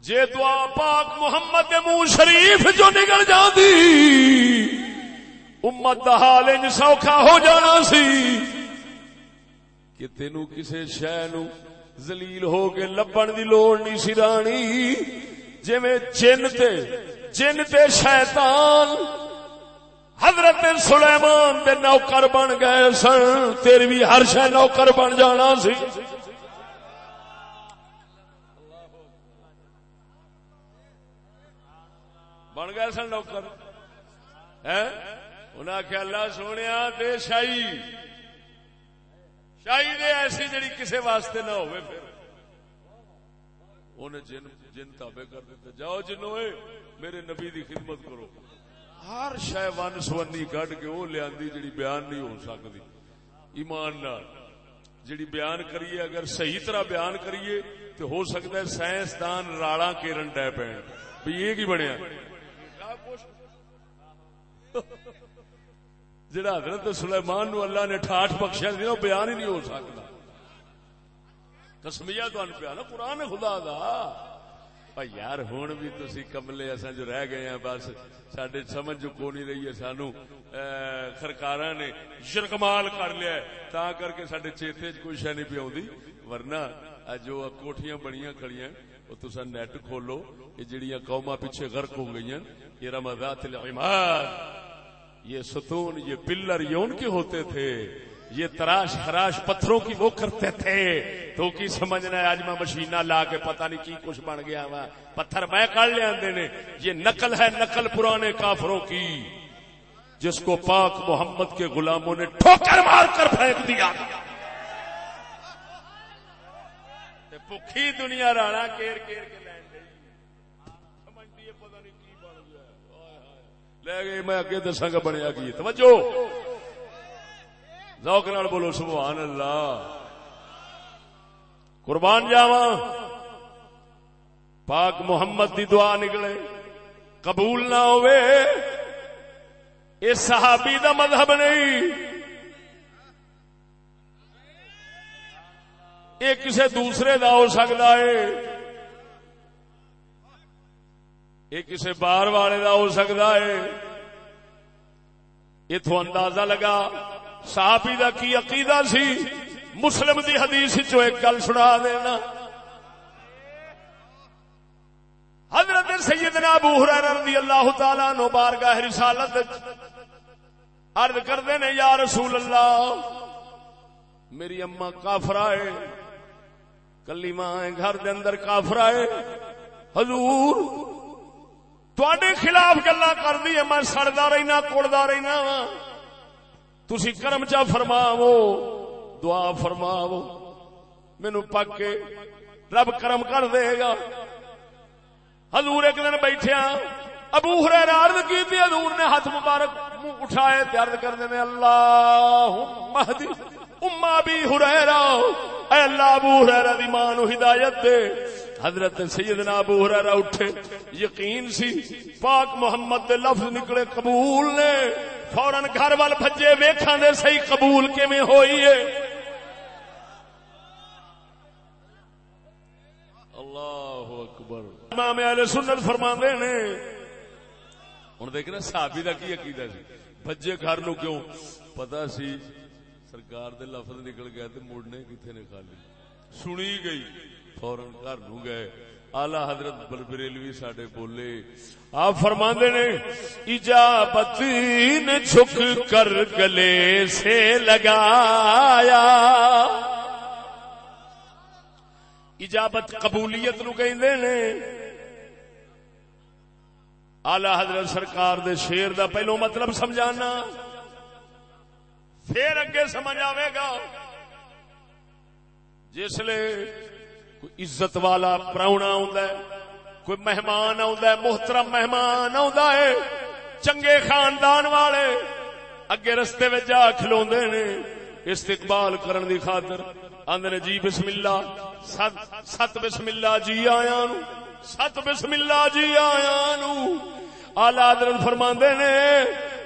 جے دعا پاک محمد دے منہ شریف جو نکل جاندی۔ امت دا حال انج سوکھا ہو جانا سی کہ تینو کسے شہ نو ہو کے لبن دی لوڑ نہیں سرانی جی میں جن تے جن تے شیطان حضرت سلیمان دے نوکر بن گئے سن تیری بھی ہر شہ نوکر بن جانا سی۔ بن گئے سن نوکر۔ انہیں آخیا اللہ سونے دے شاہی۔ شاہی دے ایسی جڑی کسے واسطے نہ ہوئے پھر۔ انہیں جن جن تابے کر دیتے، جاؤ جنوے میرے نبی دی خدمت کرو۔ ہر شہ ون سونی کڈ کے وہ لیا جڑی بیان نہیں ہو سکتی ایمان نال۔ جڑی بیان کریے، اگر صحیح طرح بیان کریے تو ہو سکتا ہے سائنسدان راڑا کیرن ڈے پہ بھی یہ کی بنیا؟ جڑا حضرت سلیمان نو اللہ نے ٹھاٹ بخشیا سی وہ بیان ہی نہیں ہو سکتا۔ تسمیا تو پیا نا قرآن خدا دا۔ یار ہوں بھی تسی کملے اصا جو رہ گئے ہیں، بس سڈے سمجھ جو کو نہیں رہی ہے، سانو سرکار نے شرکمال کر لیا تا کر کے سڈے چیتے چ کوئی شہ نہیں پی آؤں ورنہ جو کوٹیاں بنیاں کھڑیاں، وہ تسا نیٹ کھولو، یہ جڑیاں قوما پیچھے غرق ہو گئی ہیں یہ رمضات العماد۔ یہ ستون، یہ پلر، یہ ان کے ہوتے تھے۔ یہ تراش خراش پتھروں کی وہ کرتے تھے۔ تو کی سمجھنا ہے آج میں مشینہ لا کے پتہ نہیں کی کچھ بن گیا ہوا پتھر میں کر لیا دینے یہ نقل ہے نقل پرانے کافروں کی۔ جس کو پاک محمد کے غلاموں نے ٹھوکر مار کر پھینک دیا۔ پکھی دنیا رانا کیر کیر کے لے گئے میں اگے دساں گا بنیا کی۔ توجہ! ذوق نال بولو، سبحان اللہ۔ قربان جاوا پاک محمد دی دعا نکلے۔ قبول نہ ہوئے۔ اس صحابی دا مذہب نہیں۔ یہ کسی دوسرے دا ہو سکتا ہے۔ یہ کسی بار والے دا ہو سکتا ہے؟ اتو اندازہ لگا، صحابی دا کی عقیدہ سی؟ مسلم دی حدیث چو ایک گل سنا دینا۔ حضرت سیدنا ابو حریر رضی اللہ تعالی نو بارگاہ رسالت عرض کردے نے، یا رسول اللہ، میری اما کافر آئے کلی ماں گھر دے اندر کافر آئے، حضور تواڈے خلاف گلا کر دی میں سڑدا رہنا کوڑدا رہنا وا تسی کرم چا فرماو دعا فرماو مینو پک کے رب کرم کر دے گا۔ حضور ایک دن بیٹھیا ہاں، ابو ہریر عرض کی حضور نے ہاتھ مبارک منہ اٹھائے عرض کر دے اللہ مہدی اما بھی ہریرا اے اللہ ابو ہریرا دی ماں نو ہدایت دے۔ حضرت سیدنا ابو ہریرا اٹھے، یقین سی پاک محمد دے لفظ نکلے قبول نے۔ فورن گھر وال بھجے ویکھاں دے صحیح قبول کیویں ہوئی ہے؟ اللہ اکبر۔ امام اہل سنت فرماندے نے، ہن دیکھنا صحابی دا کی عقیدہ سی؟ بھجے گھر نو کیوں؟ پتہ سی سرکار دے لفظ نکل گئے تے مڑنے کتنے نے خالی؟ سنی گئی فورن گھر نو گئے۔ آلہ حضرت بریلوی ساڈے بولے، آپ فرما نے اجابت نے جھک کر گلے سے لگایا۔ اجابت قبولیت نو کہ آلہ حضرت سرکار دے شیر دا پہلو مطلب سمجھانا۔ پھر اگے سمجھ آئے گا۔ جس کوئی عزت والا پراؤنا کوئی مہمان محترم مہمان ہے، چنگے خاندان والے اگے رستے میں جا کھلو نے، استقبال کرن دی خاطر آدھے جی بسم اللہ ست بسم اللہ جی آیا نو ست بسم اللہ جی آیا نو۔ آلہ حضرت فرما نے،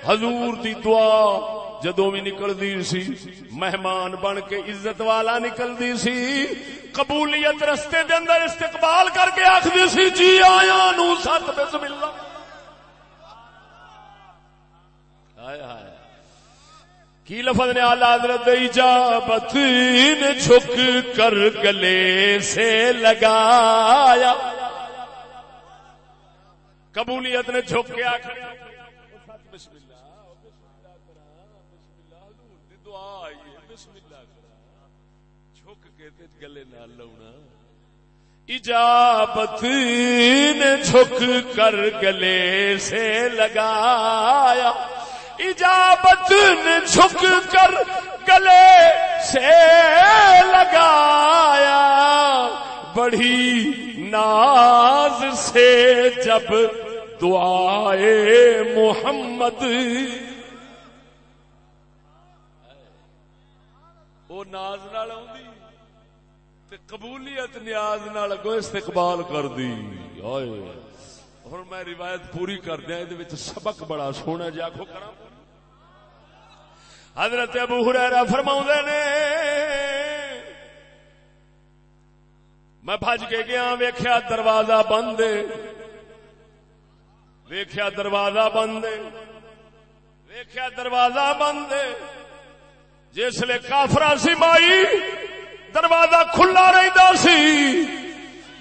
حضور دی دعا جدو بھی نکلتی سی، مہمان بن کے عزت والا نکلتی سی، قبولیت رستے دے اندر استقبال کر کے آخری سی جی آیا نو ست بسم اللہ۔ کی لفظ نے آلہ حضرت اجابت نے جھک کر گلے سے لگایا؟ قبولیت نے جھک کے آخر بسم اللہ گلے نہ لونا اجابت نے جھک کر گلے سے لگایا۔ اجابت نے جھک کر گلے سے لگایا۔ بڑی ناز سے جب دعائے محمد۔ وہ ناز نال آؤں قبولیت نیاز نال اگو استقبال کر دی ہوں میں روایت پوری کر دیا سبق بڑا سونا جا کو کرا حضرت ابو ہریرا فرما نے، میں بج کے گیا ویخیا دروازہ بند ویخیا دروازہ بند ویخیا دروازہ بند جس لے کافرا سی مائی دروازہ کھلا رہتا سی۔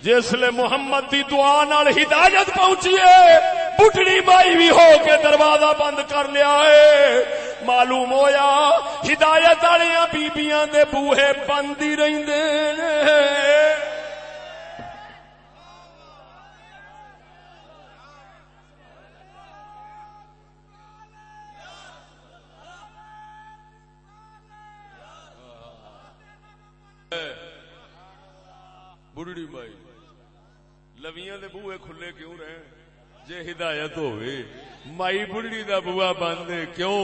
جسل محمد دی دعا نال ہدایت پہنچی ہے بٹڑی بائی بھی ہو کے دروازہ بند کر لیا ہے۔ معلوم ہویا، ہدایت والیا بیبیاں دے بوہے بند ہی رہندے۔ بڑھڑی مائی، لویاں دے بوئے کھلے کیوں رہے؟ جے ہدایت ہوئے، مائی بڑھڑی دا بوا بند کیوں؟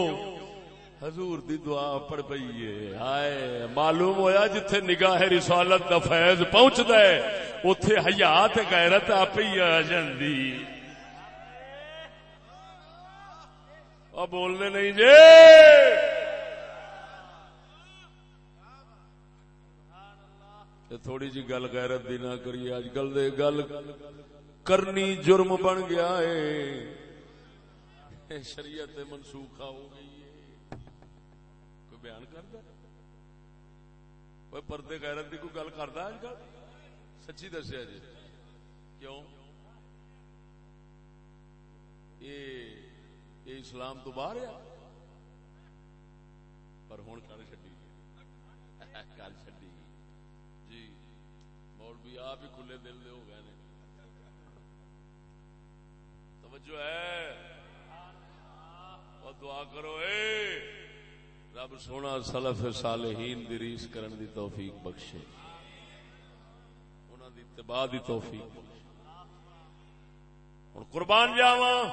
حضور دی دعا پڑ پئیے ہائے، معلوم ہویا جتھے نگاہ رسالت دا فیض پہنچدا ہے، اوتھے حیات غیرت آپ ہی آ جاندی۔ اب بولنے نہیں جی تھوڑی جی گل غیرت دی نہ کریے اج کل دے گل کرنی جرم بن گیا ہے۔ شریعت منسوخ ہو گئی ہے۔ کوئی بیان کرتا کوئی پردے غیرت دی کوئی گل کرتا اج کل؟ سچی دسیا جی۔ کیوں؟ یہ اسلام تو باہر ہے۔ پر ہوں کر چڈی کر چڈی مولوی آپ ہی کھلے دل دے ہو گئے نے۔ توجہ ہے۔ اور دعا کرو اے۔ رب سونا سلف صالحین دی ریس کرن دی توفیق بخشے۔ انہاں دی اتباع دی توفیق بخشے۔ ہن قربان جاواں۔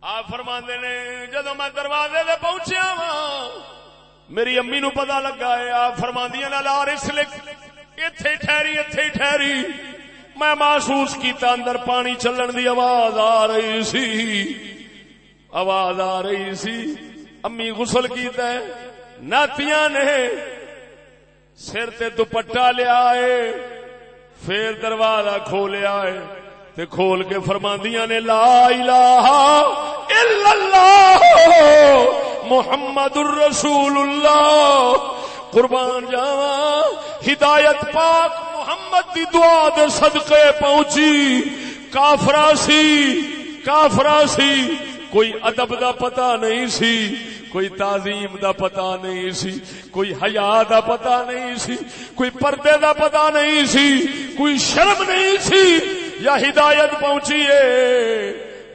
آپ فرماندے نے جدو میں دروازے دے پہنچیا وا میری امی نو پتا لگا ہے، آپ فرماندیاں نہ لار اس لکھ۔ اتے ٹھہری اتے ٹھہری۔ میں محسوس کیتا اندر پانی چلن دی آواز آ رہی سی۔ آواز آ رہی سی۔ امی غسل کیتا ہے۔ ناتیاں نے سر تے دوپٹا لیا ہے۔ پھر دروازہ کھولیا ہے۔ تے کھول کے فرماندیاں نے، لا الہ الا اللہ محمد الرسول اللہ۔ قربان جاوا ہدایت پاک محمد دی دعا دے صدقے پہنچی۔ کافرا سی کافرا سی۔ کوئی ادب دا پتہ نہیں سی، کوئی تعظیم دا پتہ نہیں سی، کوئی حیا دا پتہ نہیں سی، کوئی پردے دا پتہ نہیں سی، کوئی شرم نہیں سی۔ یا ہدایت پہنچی ہے۔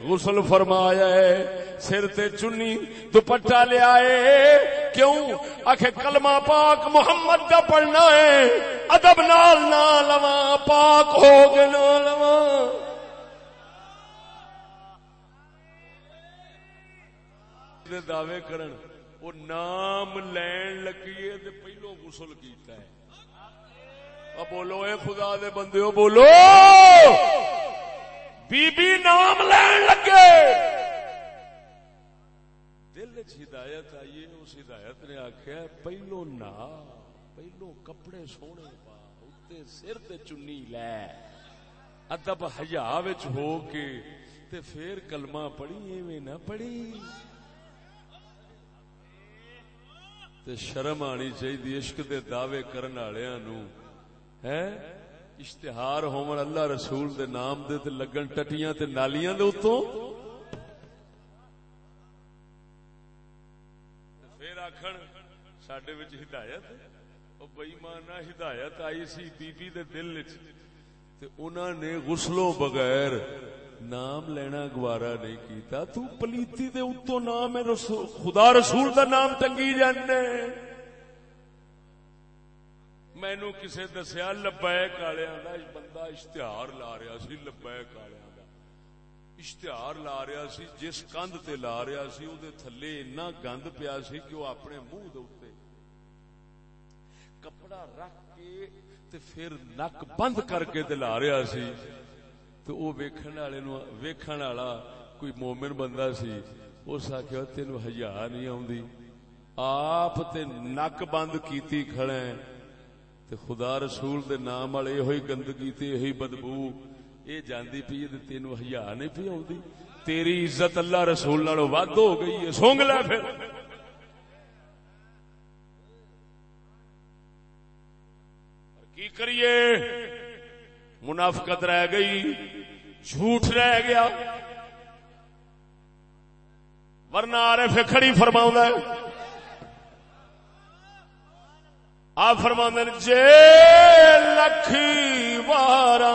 غسل فرمایا ہے۔ سر تے چنی دوپٹا لیا کیوں؟ آخ کلمہ پاک محمد کا پڑھنا ہے۔ ادب نال نہ لوا پاک ہو گے نہ لوا دعوے کرن، وہ نام لین لگیے تے پہلو غسل کیتا ہے۔ اب بولو، اے خدا دے بندے ہو بولو! بی بی نام لین لگے۔ دل چ ہدایت آئیے اس ہدایت نے آخیا پہلو نہ پہلو کپڑے سونے پا اتنے سر تے چنی لے۔ ادب ہیا ہو کے تے پھر کلمہ پڑھی، ایویں نہ پڑھی۔ تے شرم آنی چاہیے عشق دے دعوے کرن والےاں نو۔ ہے؟ اشتہار ہومن اللہ رسول دے نام دے تے لگن ٹٹیاں تے نالیاں دے اتوں پھر آخر سڈے ہدایت وہ بئیمانہ ہدایت آئی سی بی بی دے دل تے انہوں نے غسلوں بغیر نام لینا گوارا نہیں کیتا تو پلیتی دے اتو نام رسول خدا رسول دا نام ٹنگی جانے مینو کسے دسیا لبیک والوں کا بندہ اشتہار لا رہا سی لبیک والوں اشتہار لا رہا سی جس کندھ تے لا رہا سی وہ تھلے اتنا گند پیا سی کہ وہ اپنے منہ دے کپڑا رکھ کے تے پھر نک بند کر کے تے لا رہا سی تو وہ ویکھن والے نو ویکھن والا کوئی مومن بندہ سی اس آخیا تین ہزار نہیں آندی آپ تے نک بند کیتی کھڑے تے خدا رسول دے نام والے یہ گندگی تے یہی بدبو یہ جاندی پی تے تین ہزار نہیں پی آندی تیری عزت اللہ رسول نالوں ود ہو گئی ہے سونگ لے پھر کی کریے منافقت رہ گئی جھوٹ رہ گیا ورنہ آ رہے کھڑی فرما آ فرما جے لکھی بارہ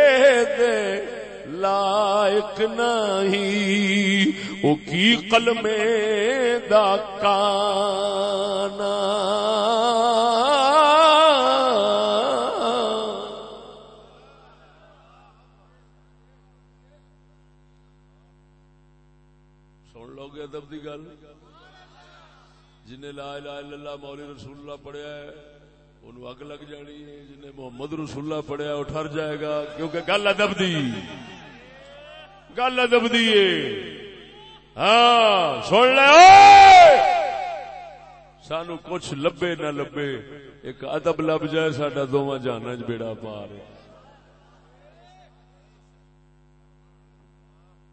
لائق نہیں وہ کی قلم دا کانا سن لو گے ادب کی گل۔ جن لا الہ الا اللہ مولی رسول اللہ پڑھیا ہے، انہوں اگ لگ جانی ہے جن محمد رسول اللہ پڑھیا وہ ٹر جائے گا، کیونکہ گل ادب دی۔ گل ادب دی ہاں سن لے۔ سانو کچھ لبے نہ لبے، ایک ادب لب جائے سڈا دونوں جانا بیڑا پار۔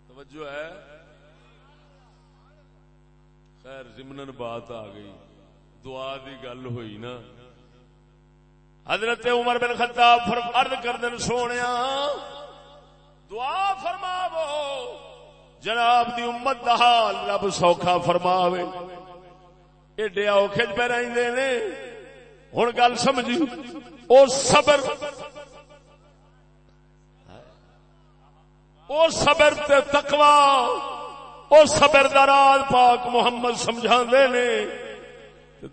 توجہ ہے؟ خیر زمن بات آ گئی۔ دعا دی گل ہوئی نا۔ حضرت عمر بن خطاب فرد کر دن سونے دعا فرماو جناب دی امت دا حال رب سوکھا فرماوے۔ ایڈے اوکھے پہ رہندے نے۔ ہن گل سمجھی۔ او صبر۔ او صبر تے تقوی۔ او صبر دراز پاک محمد سمجھا دے نے۔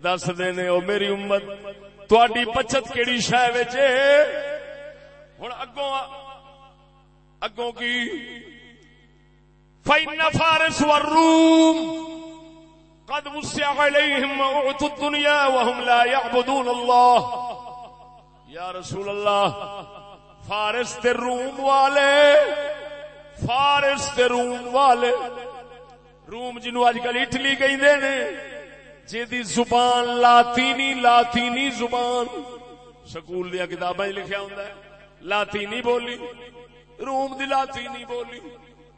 دس دے نے، او میری امت، تواڈی بچت کیڑی شے وچ ہن اگوں اگوں کی۔ فإن فارس والروم قد وسع عليهم موت الدنيا وهم لا يعبدون الله۔ یا رسول اللہ، فارس تے روم والے، فارس تے روم والے۔ روم جنو اج کل اٹلی کہ جی زبان لاتینی لاتینی زبان۔ سکول دیا کتاباں لکھا ہوں لاتینی بولی۔ روم دی لاتینی بولی۔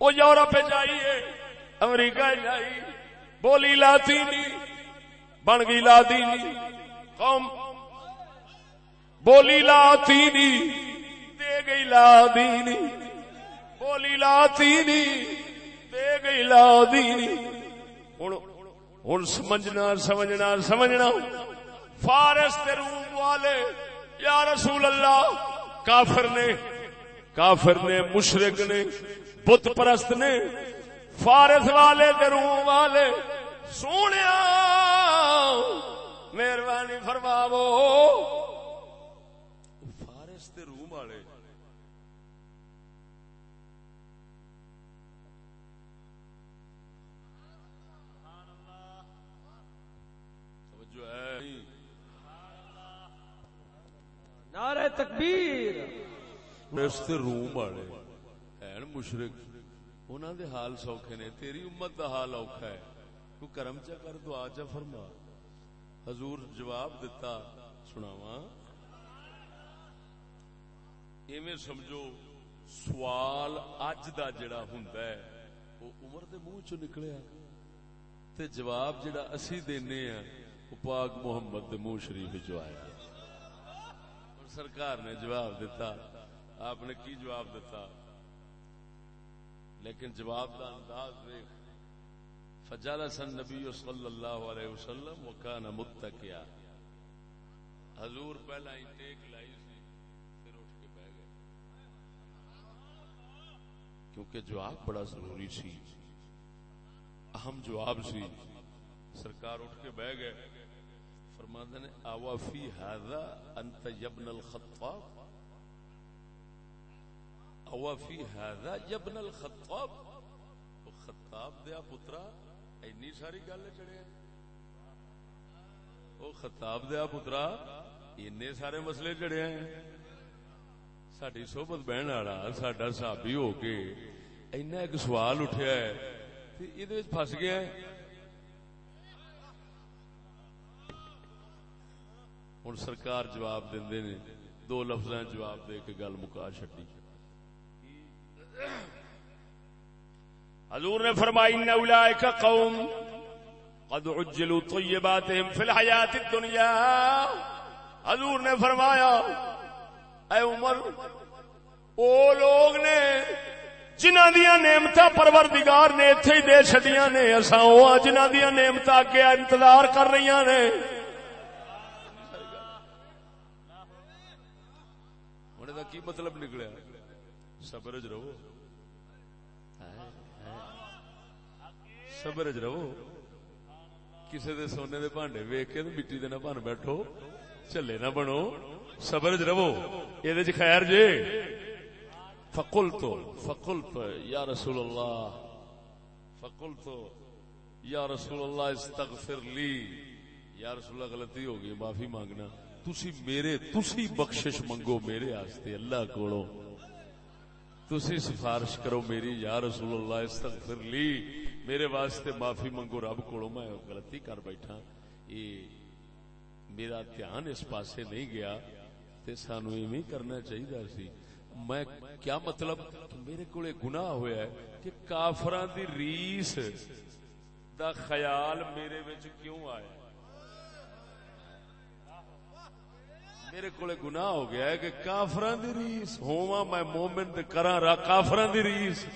وہ یورپ جائیے امریکہ جائی۔ بولی لاتینی بن گئی لاتینی قوم بولی لاتینی دے گئی لاتینی بولی لاتینی دے گئی لا ہوں سمجھنا سمجھنا سمجھنا۔ فارس تے روم والے، یا رسول اللہ، کافر نے کافر نے، مشرق نے، بت پرست نے، فارس والے تے روم والے، سونے مہربانی فرماو فارس تے روم والے۔ نعرہ تکبیر۔ رستے روم والے ہیں۔ مشرق انہوں دے حال سوکھے نے۔ تیری امت دا حال اوکھا ہے۔ تو کرم چا کر دعا چا فرما۔ حضور جواب دیتا سناوا ایویں سمجھو، سوال اج دا جڑا ہوندا ہے، وہ عمر دے منہ چوں نکلیا تے جواب جڑا اسی دینے ہیں وہ پاک محمد دے منہ شریف جو آیا۔ سرکار نے جواب دیتا آپ نے کی جواب دیتا؟ لیکن جواب دا انداز دیکھ فجال سن نبی صلی اللہ علیہ وسلم وہ کانا متکیا حضور پہلا ہی ٹیک لائی سی، پھر اٹھ کے بہ گئے۔ کیونکہ جواب بڑا ضروری سی، اہم جواب سی۔ سرکار اٹھ کے بہ گئے۔ فرماندے نے آوا فی هذا انت یبن الخطاب؟ اوفی ہاضا جب الخطاب، او خطاب دیا پترا، اینی ساری گل چڑیا او خطاب دیا پترا، اینے سارے مسئلے چڑیا ہیں۔ ساڈی صحبت بہن والا سڈا سابی ہو کے اینا ایک سوال اٹھیا ہے، تے ایں وچ پھس گیا ہے۔ ہوں سرکار جواب دیندے نے، دو لفظاں جواب دے کے گل مکا چھڈی۔ حضور نے فرمائی ان اولئک قوم قد عجلوا طیباتهم فی الحیات الدنیا حضور نے فرمایا، اے عمر، او لوگ نے جنہاں دیاں نعمتاں پروردگار نے ایتھے ہی دے چھڈیاں نے، اساں او ہاں جنہاں دیاں نعمتاں اگے انتظار کر رہیاں نے. ہن دا کی مطلب نکلیا؟ صبر رہو۔ صبر وچ رہو۔ کسے دے سونے دے بھانڈے ویکھ کے تے مٹی دے نہ بن بیٹھو۔ چلے نہ بنو۔ صبر وچ رہو۔ اے دے خیر جے۔ فقلت فقلت یا رسول اللہ۔ فقلت یا رسول اللہ، استغفر لی۔ یا رسول اللہ، غلطی ہو گئی، معافی مانگنا۔ تسی میرے، تسی بخشش منگو میرے آستے اللہ کولو۔ تسی سفارش کرو میری، یا رسول اللہ، استغفر لی۔ میرے واسطے معافی منگو رب کولو میں غلطی کر بیٹھا۔ یہ میرا دھیان اس پاسے نہیں گیا تے سانو ایویں کرنا چاہیے سی۔ میں کیا مطلب؟ میرے کو گناہ ہویا ہے کہ کافران دی ریس دا خیال میرے وچ کیوں آیا؟ میرے کو گناہ ہو گیا ہے کہ کافران دی ریس ہوا میں مومن تے کراں را کافران دی ریس۔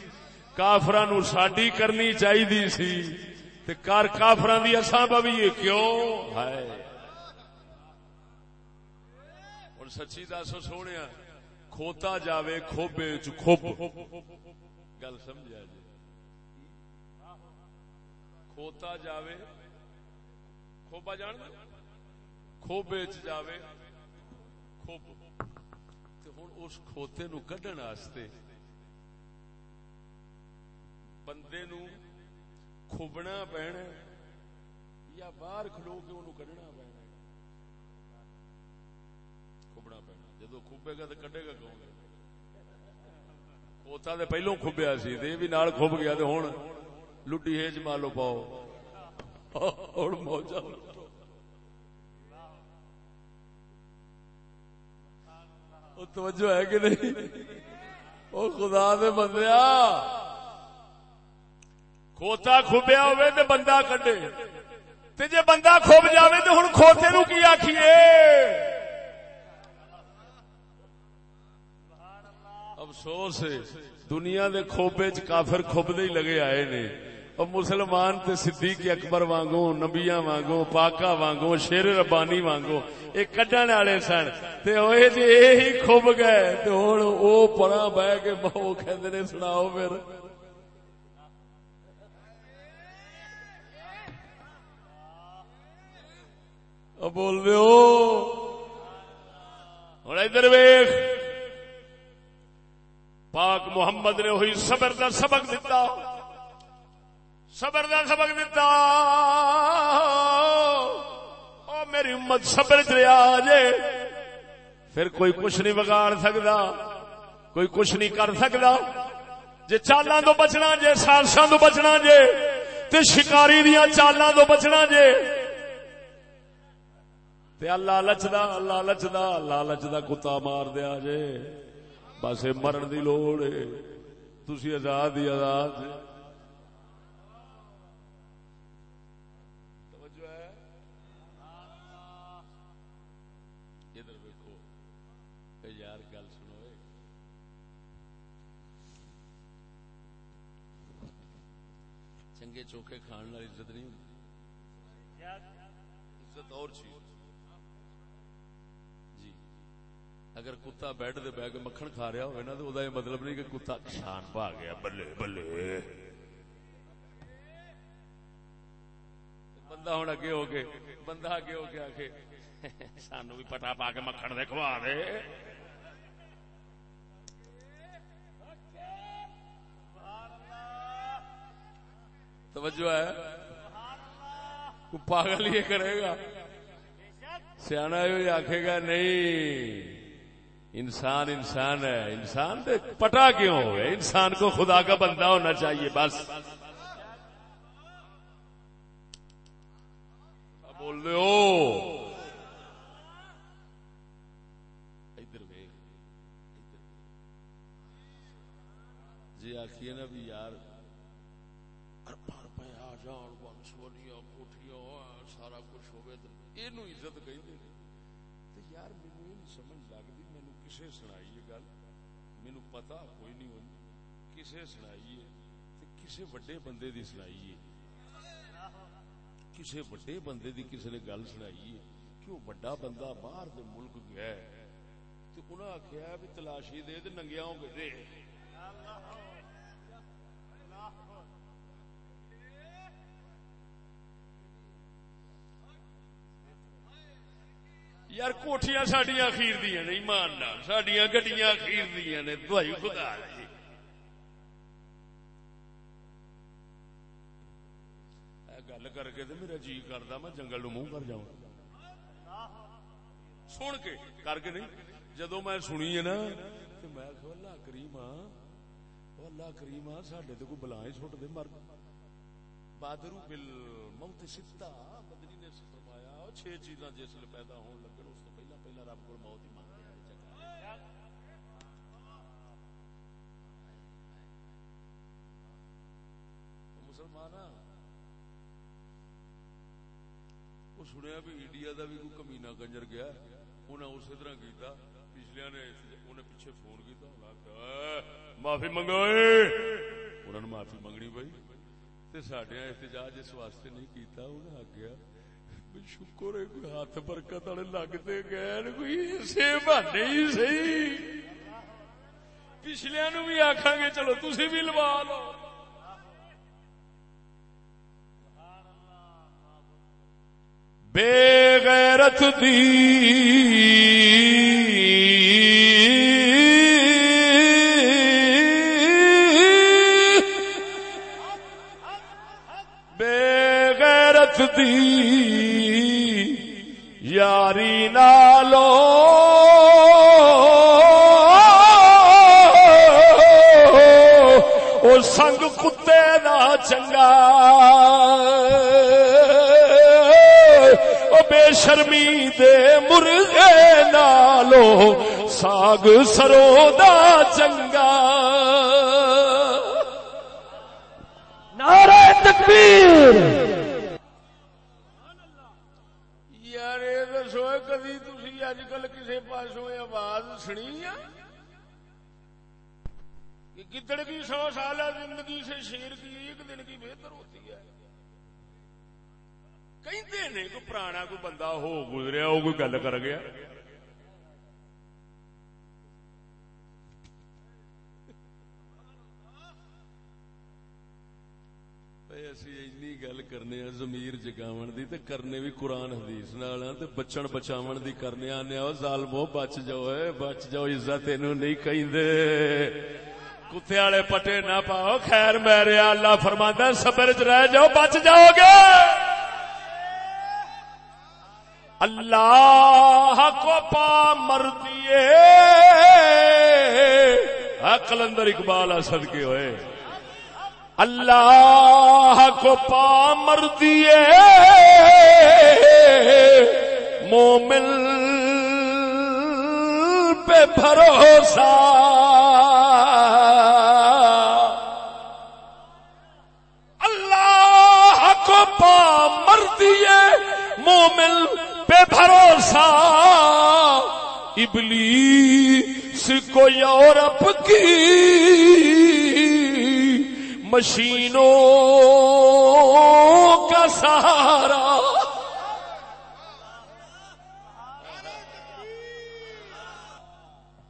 کافران نو ساڈی کرنی چاہیے سی تے کار کافران دی اساں بھی کیوں؟ ہائے۔ اور سچی دسو سونے کھوتا جاوے کھوبے چ کھوب۔ گل سمجھا جی؟ کھوتا جاوے، کھوبا جان کھوبے چ جاوے، کھوب۔ تے ہن اس کھوتے نو کڈن واسطے بندے نو کھوبنا پینا یا باہر کھلو کے انہوں کڈنا پینا کھوبنا پینا جدو کھوبے گا تو کڈے گا کون؟ کھوتا تے پہلو کھوبیا سی تے بھی نال کھوب گیا تے ہن لٹی ہیج مالو پاؤ۔ ہن موجا توجہ ہے کہ نہیں؟ او خدا دے بندیا کھوتا کھوبیا ہوئے تے بندہ کڈے۔ تے جے بندہ کھوب جاوے تے ہن کھوتے نو کی آکھیے؟ افسوس ہے، دنیا دے کھوبے چ کافر کھوبدے ہی لگے آئے نے۔ اور مسلمان تے صدیق اکبر وانگو نبیاں وانگو پاکا وانگو شیر ربانی وانگو اے کڈن والے سن۔ تے اوے جے ہی کھوب گئے، تے ہن او پڑا بہ کے مو کہندے نے، سناؤ پھر۔ بول رہے ہو۔ ہوں ادھر ویخ پاک محمد نے ہوئی صبر دا سبق دیتا صبر دا سبق دیتا او میری امت صبر چیا جے۔ پھر کوئی کچھ نہیں بگاڑ سکتا کوئی کچھ نہیں کر سکتا جے چالاں تو بچنا جے سالساں تو بچنا جے۔ تے شکاری دیا چالاں تو بچنا جے۔ تے اللہ لچدا اللہ لچدا اللہ لچدا کتا مار دیا جے۔ بس مرن دی لوڑ ہے تسی آزاد ہی آزاد جے توجہ ہے ادھر دیکھو اے یار گل سنو اے چنگے چوکھے کھان والی عزت نہیں ہوتی عزت اور چیز جی اگر کتا بیڈ دے بہ کے مکھن کھا رہا ہوئے نا تو وہ مطلب نہیں کہ کتا شان پا گیا، بلے بلے۔ بندہ ہوں اگے ہو کے، بندہ اگے ہو کے آ کے سانو بھی پٹا پا کے مکھن دے کھوا دے۔ توجہ ہے؟ پاگل یہ کرے گا؟ سیاح یہ آخے گا، نہیں۔ انسان انسان ہے انسان پٹا کیوں ہے انسان کو خدا کا بندہ ہونا چاہیے، بس بول رہے ہو ادھر جی آخیے نا بھی یار روپیہ جان ونس بنیا کوٹیاں سارا کچھ ہوئے یہ عزت کہ یار مینو یہ سمجھ لگتی مینو کسے سنائی یہ گل مینو پتا کوئی نہیں ہوئی کسے سنائی ہے کسے وڈے بندے دی سنائی ہے۔ کسے وڈے بندے دی کسے نے گل سنائی ہے کہ وہ وڈا بندہ باہر دے ملک گیا ہے تو انہاں آخیا بھی تلاشی دے تے ننگیا ہو گئے یار کوٹیاں سڈیا اخیر دیا نے، ایمان سڈیا گڈیاں اخیر دیا نے، دوائی خدا دی۔ گل کر کے تو میرا جی کرتا میں جنگل منہ کر جاؤں سن کے، کر کے نہیں؟ جدو میں سنی ہے نا تو میں اللہ کریم اللہ کریم سڈے تو کوئی بلا ہی سٹ دے مر بادرو بل، موت ستا، بدری نے فرمایا چھ چیزاں جس پیدا ہون لگن، اس تو پہلا پہلا رب کو موت ہی مانگتے مسلمان وہ سنیا بھی انڈیا دا بھی کوئی کمینا کنجر گیا انہیں اسی طرح کیتا۔ پچھلے نے انہیں پیچھے فون کیا معافی منگائے انہوں نے معافی منگنی پی سڈیا احتجاج اس واسطے نہیں کیتا انہیں آگیا شکر ہے، کوئی ہاتھ برکت والے لگتے گئے، کوئی اسے سی پچھلے نو بھی آخان گے، چلو تھی بھی لوا لو۔ بے غیرت دی۔ بے غیرت دی۔ یاری نالو شرمی دے مرغے نالو ساگ سرو دا چنگا۔ نعرہ تکبیر۔ یار یہ دسو کدی تھی اج کل کسی پاسوں آواز سنی ہے؟ کہ گدڑ کی سو سالہ زندگی سے شیر کی ایک دن کی بہتر ہوتی ہے۔ کہتے نہیں کوئی پرانا کوئی بندہ ہو گزریا وہ کوئی گل کر گیا گل کرنے زمیر جگاون دی تے کرنے بھی قرآن حدیث نال تے بچن بچاون دی کرنے آنے او ظالمو بچ جاؤ اے بچ جاؤ عزت اینو نہیں کہندے کتے والے پٹے نہ پاؤ خیر میرے اللہ فرماندا صبر چ رہ جاؤ بچ جاؤ گے اللہ کو پا مر دیے ہاں، کلندر اقبال اسد کے ہوئے۔ اللہ کو پا مر دیے مومن پہ بھروسہ۔ اللہ کو پا مر دیے مومن پہ بھروسہ، ابلیس کو یورپ کی مشینوں کا سہارا۔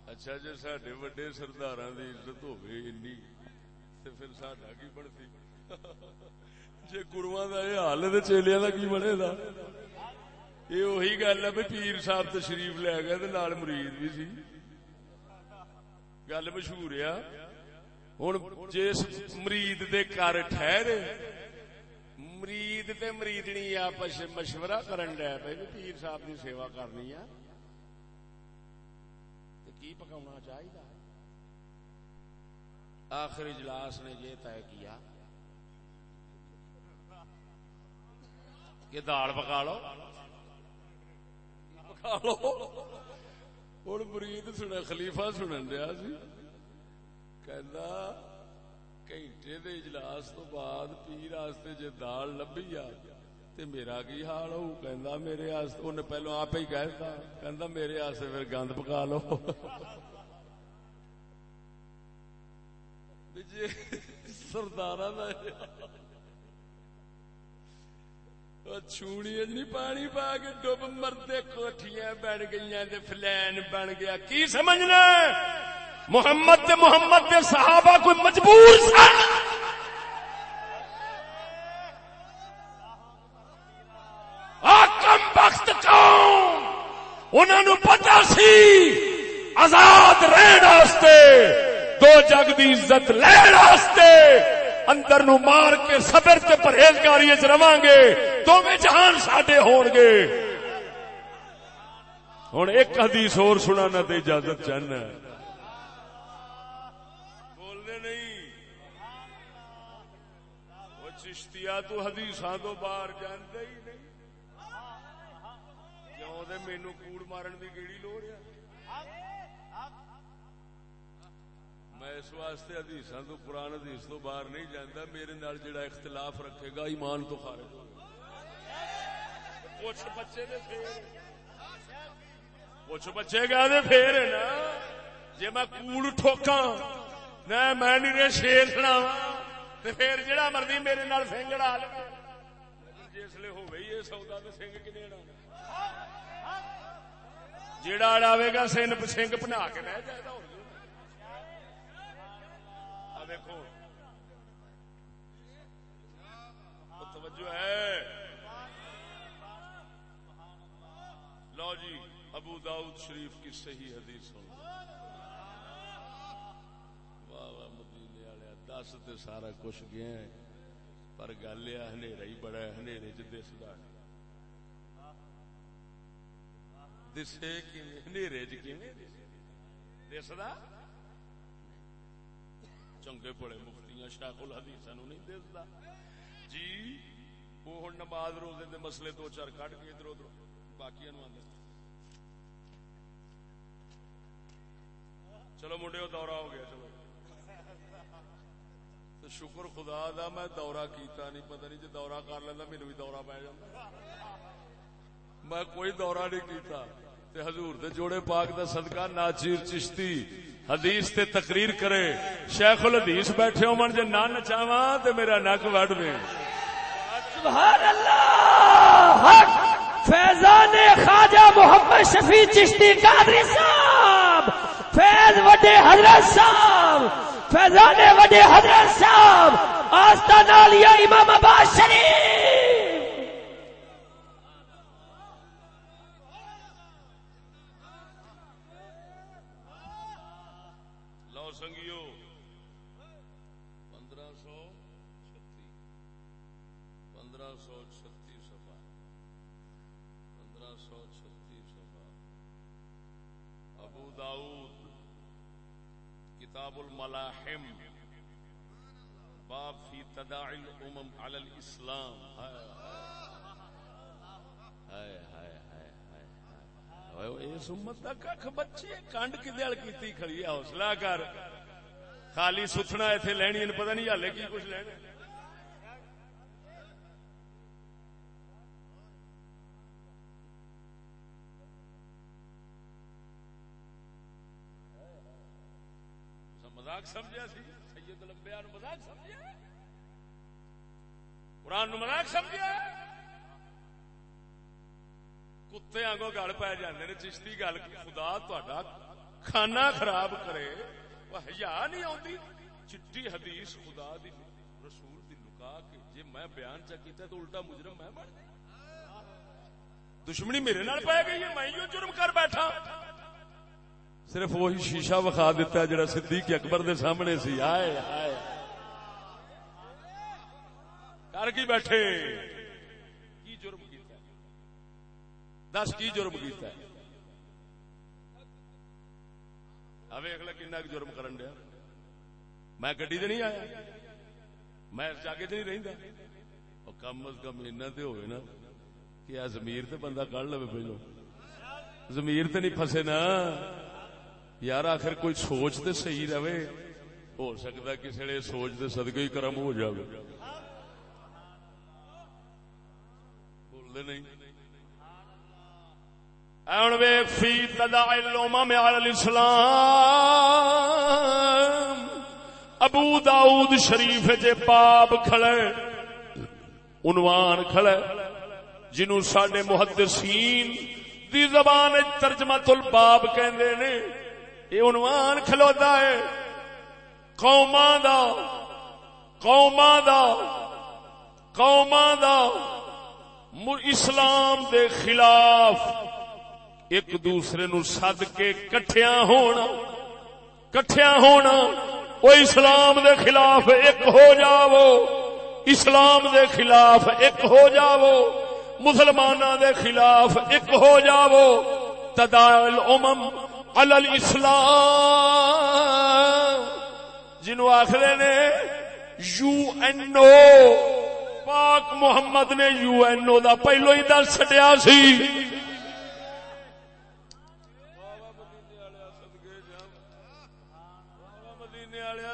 اچھا جی سڈے وڈے سردار کی عزت ہوگی پھر سڈا کی بنتی جی گروا کا یہ حال ہے چیلیا کا کی بنے گا یہ وہی گل ہے بھی پیر صاحب تشریف لے گئے نال مرید بھی سی گل مشہور ہے ہوں جس مرید دے کر ٹھہرے مرید تے مریدنی آپس مشورہ کرن ڈے پے بھی پیر صاحب دی سیوا کرنی آ تے کی پکاونا چاہیے آخر اجلاس نے یہ طے کیا کہ دال پکا لو پکا لو ہوں مرید سنا خلیفہ سنن دیا سی کہندا، گھنٹے دے اجلاس تو بعد پیر واسطے جے دال لبھی آ تے میرا کی حال ہو؟ کہندا، میرے واسطے۔ اونے پہلو آپ ہی کہتا۔ کہندا، میرے واسطے پھر گند پکا لو۔ جی سردار چھوڑی نہیں پانی پا کے ڈب مرتے کوٹیاں بن گئی فلین بن گیا کی سمجھنا محمد دے محمد دے صحابہ کوئی مجبور سن کم وقت قوم انہوں پتا سی آزاد رہن واسطے دو جگ دی عزت لین واسطے اندر نو مار کے صبر تے پرہیزگاری چ رواں گے دونوں جہان ساڈے ہون گے۔ ہوں ایک حدیث اور سنانا تے اجازت چاہنا۔ بولنے نہیں۔ وہ چشتیا تو حدیثاں تو باہر جانتے ہی نہیں۔ کیوں؟ مینو کوڑ مارن دی کیڑی لوڑ ہے؟ میں اس واسطے حدیث تو قرآن حدیث تو باہر نہیں جانا میرے نال جڑا اختلاف رکھے گا ایمان تو خارج ہوگا کچھ بچے دے پھر کچھ بچے گا دے پھر نا؟ جی میں کوڑ ٹھوکا نہ میں نہیں شیر سناوا تو پھر جڑا مرضی میرے نال سنگ لا لے جسے ہو گئی یہ سودا تو سنگ کنے جڑا اڑاوے گا سن سنگ بنا کے رہ جائے گا۔ دیکھو۔ توجہ ہے۔ لو جی ابو داؤد شریف کی صحیح حدیث سن واہ واہ، مدینے والے، دس تے سارا کچھ گیا پر گل یہ ہنیرا ہی بڑا ہے چ دسدا دسے ہنیرے چ دسدا چنگے بڑے مفتی شاخ الحدیث نو نہیں دستا جی وہ ہوں نماز روزے دے مسئلے دو چار کٹ کے ادھر ادھر۔ باقی چلو منڈے دورہ ہو گیا، چلو۔ تو شکر خدا دا میں دورہ کیتا نہیں، پتہ نہیں جی دورہ کر لینا میرے بھی دورہ پی جا میں کوئی دورہ نہیں کیتا۔ تے حضور دے جوڑے پاک دا صدقہ، ناچیر چشتی۔ حدیث تے تقریر کرے۔ شیخ الحدیث بیٹھے ہو، من جے نہ نچاواں تے میرا نک وڈ دے سبحان اللہ! حق! فیضان خواجہ محمد شفیع چشتی قادری صاحب! فیض وڈے حضرت صاحب! فیضان وڈے حضرت صاحب! آستانہ لیا امام آباد شریف الملاحم باب فی تداعی الامم علی الاسلام اس امت کا کھ بچے کنڈ کدیل کیتی کھڑی حوصلہ کر۔ خالی ستھنا ایتھے لینی ان پتہ نہیں ہلے کی کچھ لینا مزاق سمجھا سی؟ سید لمبیا نو مزاق سمجھا قرآن نو مزاق سمجھا کتے آگوں گل پی جانے نے، چشتی گل خدا تا کھانا خراب کرے۔ ہزار نہیں آتی چٹی حدیث خدا دی، رسول دی لکا کے۔ جی میں بیان چکیتا تو الٹا مجرم میں بن دشمنی میرے نال پی گئی ہے، میں یوں جرم کر بیٹھا۔ صرف وہی شیشہ وکھا دیتا جڑا صدیق اکبر دے سامنے سی۔ آئے آئے کر کی بیٹھے۔ کی جرم کیتا ہے؟ دس کی جرم کیتا ہے؟ ویخ لے کن جرم کرن دیا؟ میں گڈی تو نہیں آیا۔ میں جاگے تو نہیں رہتا کم از کم اینا تے ہوئے نا کہ آ زمیر تے بندہ کڑ لو پہلو۔ زمیر تے نہیں پھسے نا۔ یار آخر کوئی سوچ تے صحیح رہے۔ ہو سکتا کسی نے سوچ دے صدقے ہی کرم ہو جائے بولتے نہیں اون ویک فی تدا الامم علی الاسلام۔ ابو داؤد شریف جے پاپ کھڑے، عنوان کھڑے جنوں ساڈے محدثین دی زبان ترجمہ الباب کہندے نے، اے عنوان کھلوتا ہے۔ قوماں دا قوماں دا قوماں دا۔ اسلام دے خلاف ایک دوسرے نو سد کے کٹھیا ہونا کٹھیا ہونا وہ اسلام دے خلاف ایک ہو جاو اسلام دے خلاف ایک ہو جاو مسلمانوں دے خلاف ایک ہو جاو تدائل امم علی الاسلام جنو آخر نے یو این او پاک محمد نے یو این او دا پہلو ہی دس چڈیا سی۔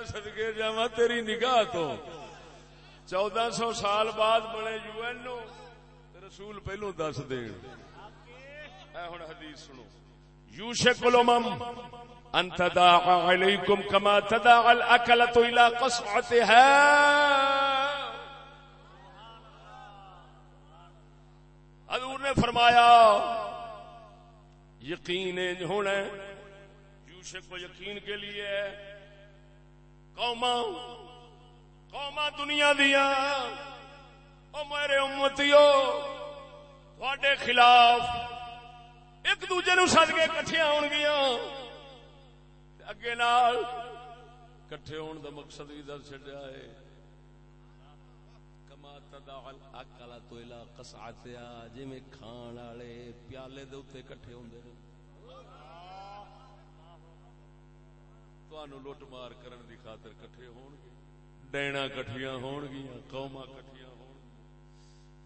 سدگے جا تیری نگاہ تو چودہ سو سال بعد بڑے یو این او رسول پہلو دس دین۔ ہوں حدیث سنو۔ یو شکلوم ان تداع علیکم کما تداع الاکلت الى قصعتها۔ حضور نے فرمایا، یقین ہونا یوشک کو یقین کے لیے قوما قوما دنیا دیا او میرے امتیو تھوڑے خلاف ایک دوجے نو سد کے کٹھیا ہون گیا اگے نال کٹھے ہون دا مقصد بھی دس چڈیا ہے۔ کما تو جویں کھان والے پیالے دے اوتے کٹھے ہوندے نے تانوں لوٹ مار کرن دی خاطر کٹھے ہون گے ڈینا کٹھیاں ہون گیاں قوما کٹھیاں ہون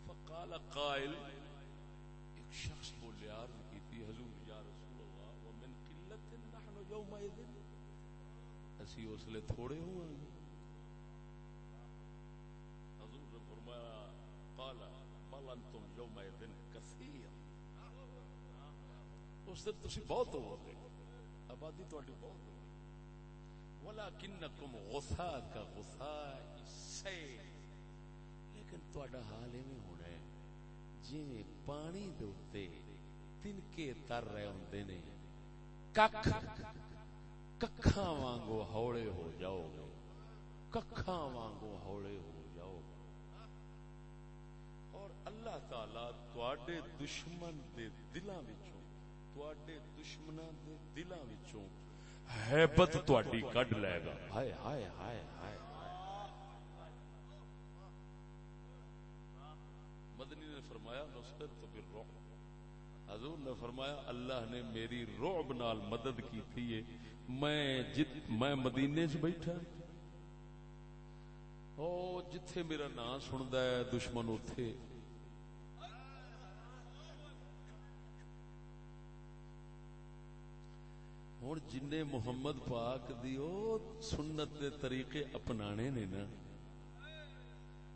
فقال قائل ایک شخص بولے عرض کیتی حضور یا رسول اللہ ومن قلت نحن یومئذ اسی اس لیے تھوڑے ہوں گے حضور نے فرمایا قال بل انتم یومئذ کثیر اس دن تسی بہت ہو گے آبادی تہاڈی بہت ہو گئی۔ ولکنکم غثا کا غثا سے لیکن تہاڈا حال ایویں ہونا ہے جویں پانی دے اوتے تنکے تر رہے ہوندے نے۔ ککھ، ککھاں وانگو ہوڑے ہو جاؤ۔ گے ککھاں وانگو ہوڑے ہو جاؤ۔ گے اور اللہ تعالی تواڈے دشمن دے دلاں وچوں تواڈے دشمناں دے دلاں وچوں حیبت تواڈی کڈ لے گا ہائے ہائے ہائے ہائے مدنی نے فرمایا نصرت تو پھر روح حضور نے فرمایا اللہ نے میری رعب نال مدد کی تھی میں جت میں مدینے چ بیٹھا او جتھے میرا نام سندا ہے دشمن اوتھے ہوں جن محمد پاک دی او سنت دے طریقے اپنانے نے نا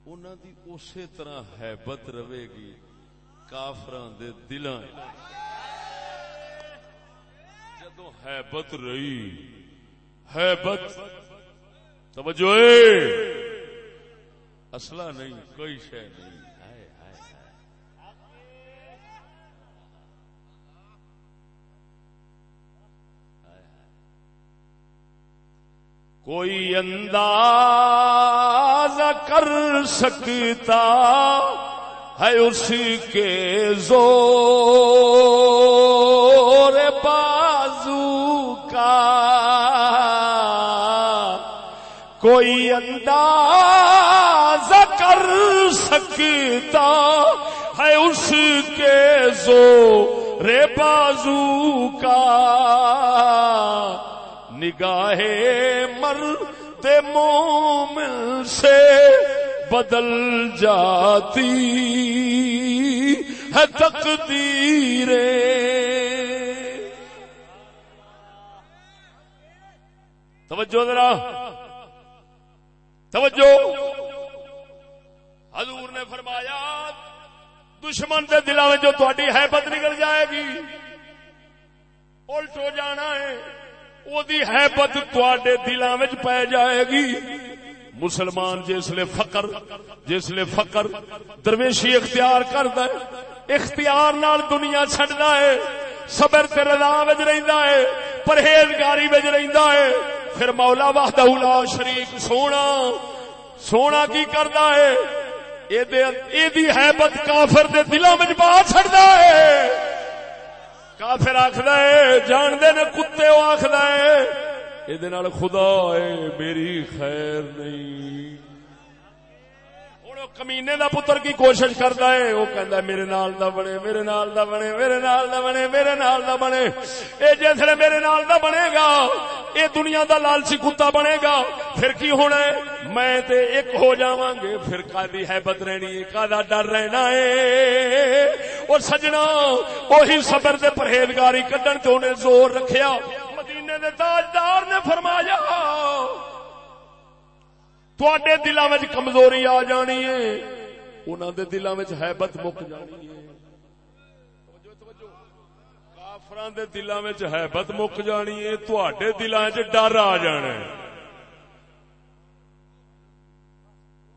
انہاں دی اسی طرح حیبت رہے گی کافراں دے دلاں جدو حیبت رہی حیبت توجہ اصلہ نہیں کوئی شے نہیں ہائے ہائے ہائے کوئی انداز کر سکتا ہے اس کے زور بازو کا۔ کوئی انداز کر کر سکتا ہے اس کے زو رے بازو کا۔ نگاہ مرد مومن سے بدل جاتی ہے تقدیریں۔ توجہ ذرا۔ توجہ۔ حضور نے فرمایا، دشمن کے دلوں میں جو تاری حیبت نکل جائے گی الٹ ہو جانا ہے۔ وہ حیبت تے دلوں میں پی جائے گی مسلمان جسے فقر جسے فقر درویشی اختیار کرد اختیار نال دنیا چڈنا ہے صبر تے رضا وچ رہندا ہے پرہیزگاری وچ رہندا ہے پھر مولا وحدہ لا شریک سونا سونا کی کردا ہے اے دی حیبت کافر دے دلاں وچ با چھڑدا ہے کافر آخر ہے، جانتے نے کتے وہ آخر ہے یہ خدا اے میری خیر نہیں۔ کمینے دا پتر کی کوشش کرتا ہے، وہ کہندا ہے، میرے نال دا بنے، میرے نال دا بنے، میرے نال دا بنے، میرے نال دا بنے۔ اے جسے میرے نال دا بنے گا، اے دنیا دا لالچی کتا بنے گا۔ پھر کی ہونا ہے؟ میں تے ایک ہو جاواں گے پھر کادی حیبت رہنی ہے کادا ڈر رہنا ہے۔ اور سجنا، وہی صبر تے پرہیزگاری کڈن تے انہیں زور رکھیا۔ مدینے دے تاجدار نے فرمایا تھوڑے دلوں میں کمزوری آ جانی ہے انہوں دے دلوں میں حیبت مک جانی ہے کافران دے دلوں میں حیبت مک جانی ہے تھوڑے دلوں چ ڈر آ جانا ہے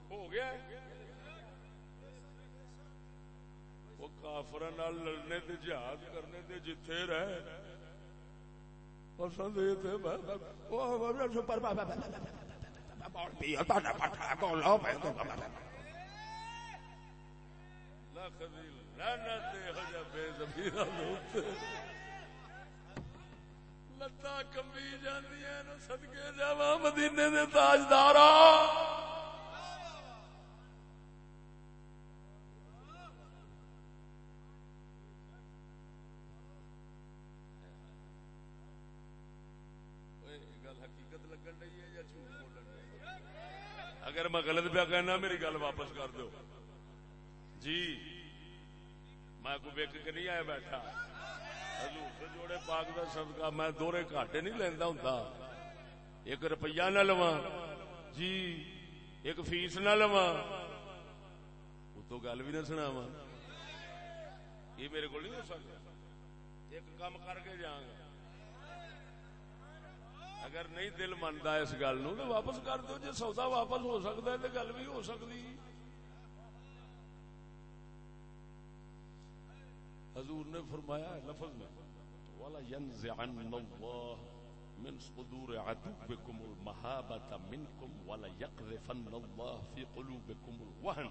ہو کافر لڑنے دے جہاد کرنے دے جتھے رہ پسند لتا کمبی جاندی سدکے جا مدینے دے تاجدار میں غلط پیا کہنا، میری گل واپس کر دو جی میں کو ویک کے نہیں آیا بیٹھا۔ حضور سے جوڑے پاک دا صدقہ میں دورے گھاٹے نہیں لینا ہوں ایک روپیہ نہ لوا جی ایک فیس نہ لوا تو گل بھی نہ سناوا یہ میرے کو نہیں ہو سکتا۔ ایک کام کر کے جاؤں گا۔ اگر نہیں دل منتا اس گل نو، تو واپس کر دو جی سودا واپس ہو سکتا ہے تو گل بھی ہو سکتی۔ حضور نے فرمایا ہے لفظ میں والا ينزعن الله من صدور عدوكم المهابة منكم ولا يقذفن الله في قلوبكم الوهن۔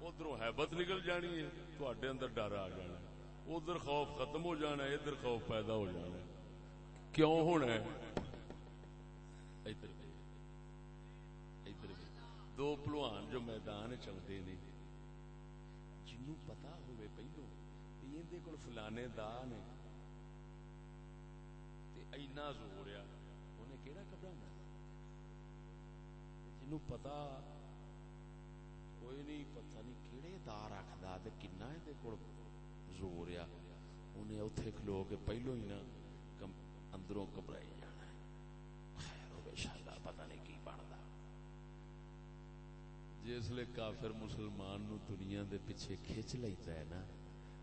ادھر حیبت نکل جانی ہے تھوڑے اندر ڈر آ جانا ہے۔ ادھر خوف ختم ہو جانا ہے، ادھر خوف پیدا ہو جانا ہے۔ کیوں ہونا ادھر ادھر دو پلوان جو میدان چلتے نے جنوں پتا ہوئے پہلو، یہ کول فلانے دا نے۔ اینا زور آ انہیں کہڑا گھبرانا جنوں پتا کوئی نہیں، پتہ نہیں کہڑے دا رکھدا تے کنا دے کول زور آ انہیں اوتھے کھلو کے پہلو ہی نہ اندروں گھبرائی جانا خیر ہو شاء پتا نہیں کی بنتا جسے کافر مسلمان نو دنیا دے پیچھے کھچ لیتا ہے نا،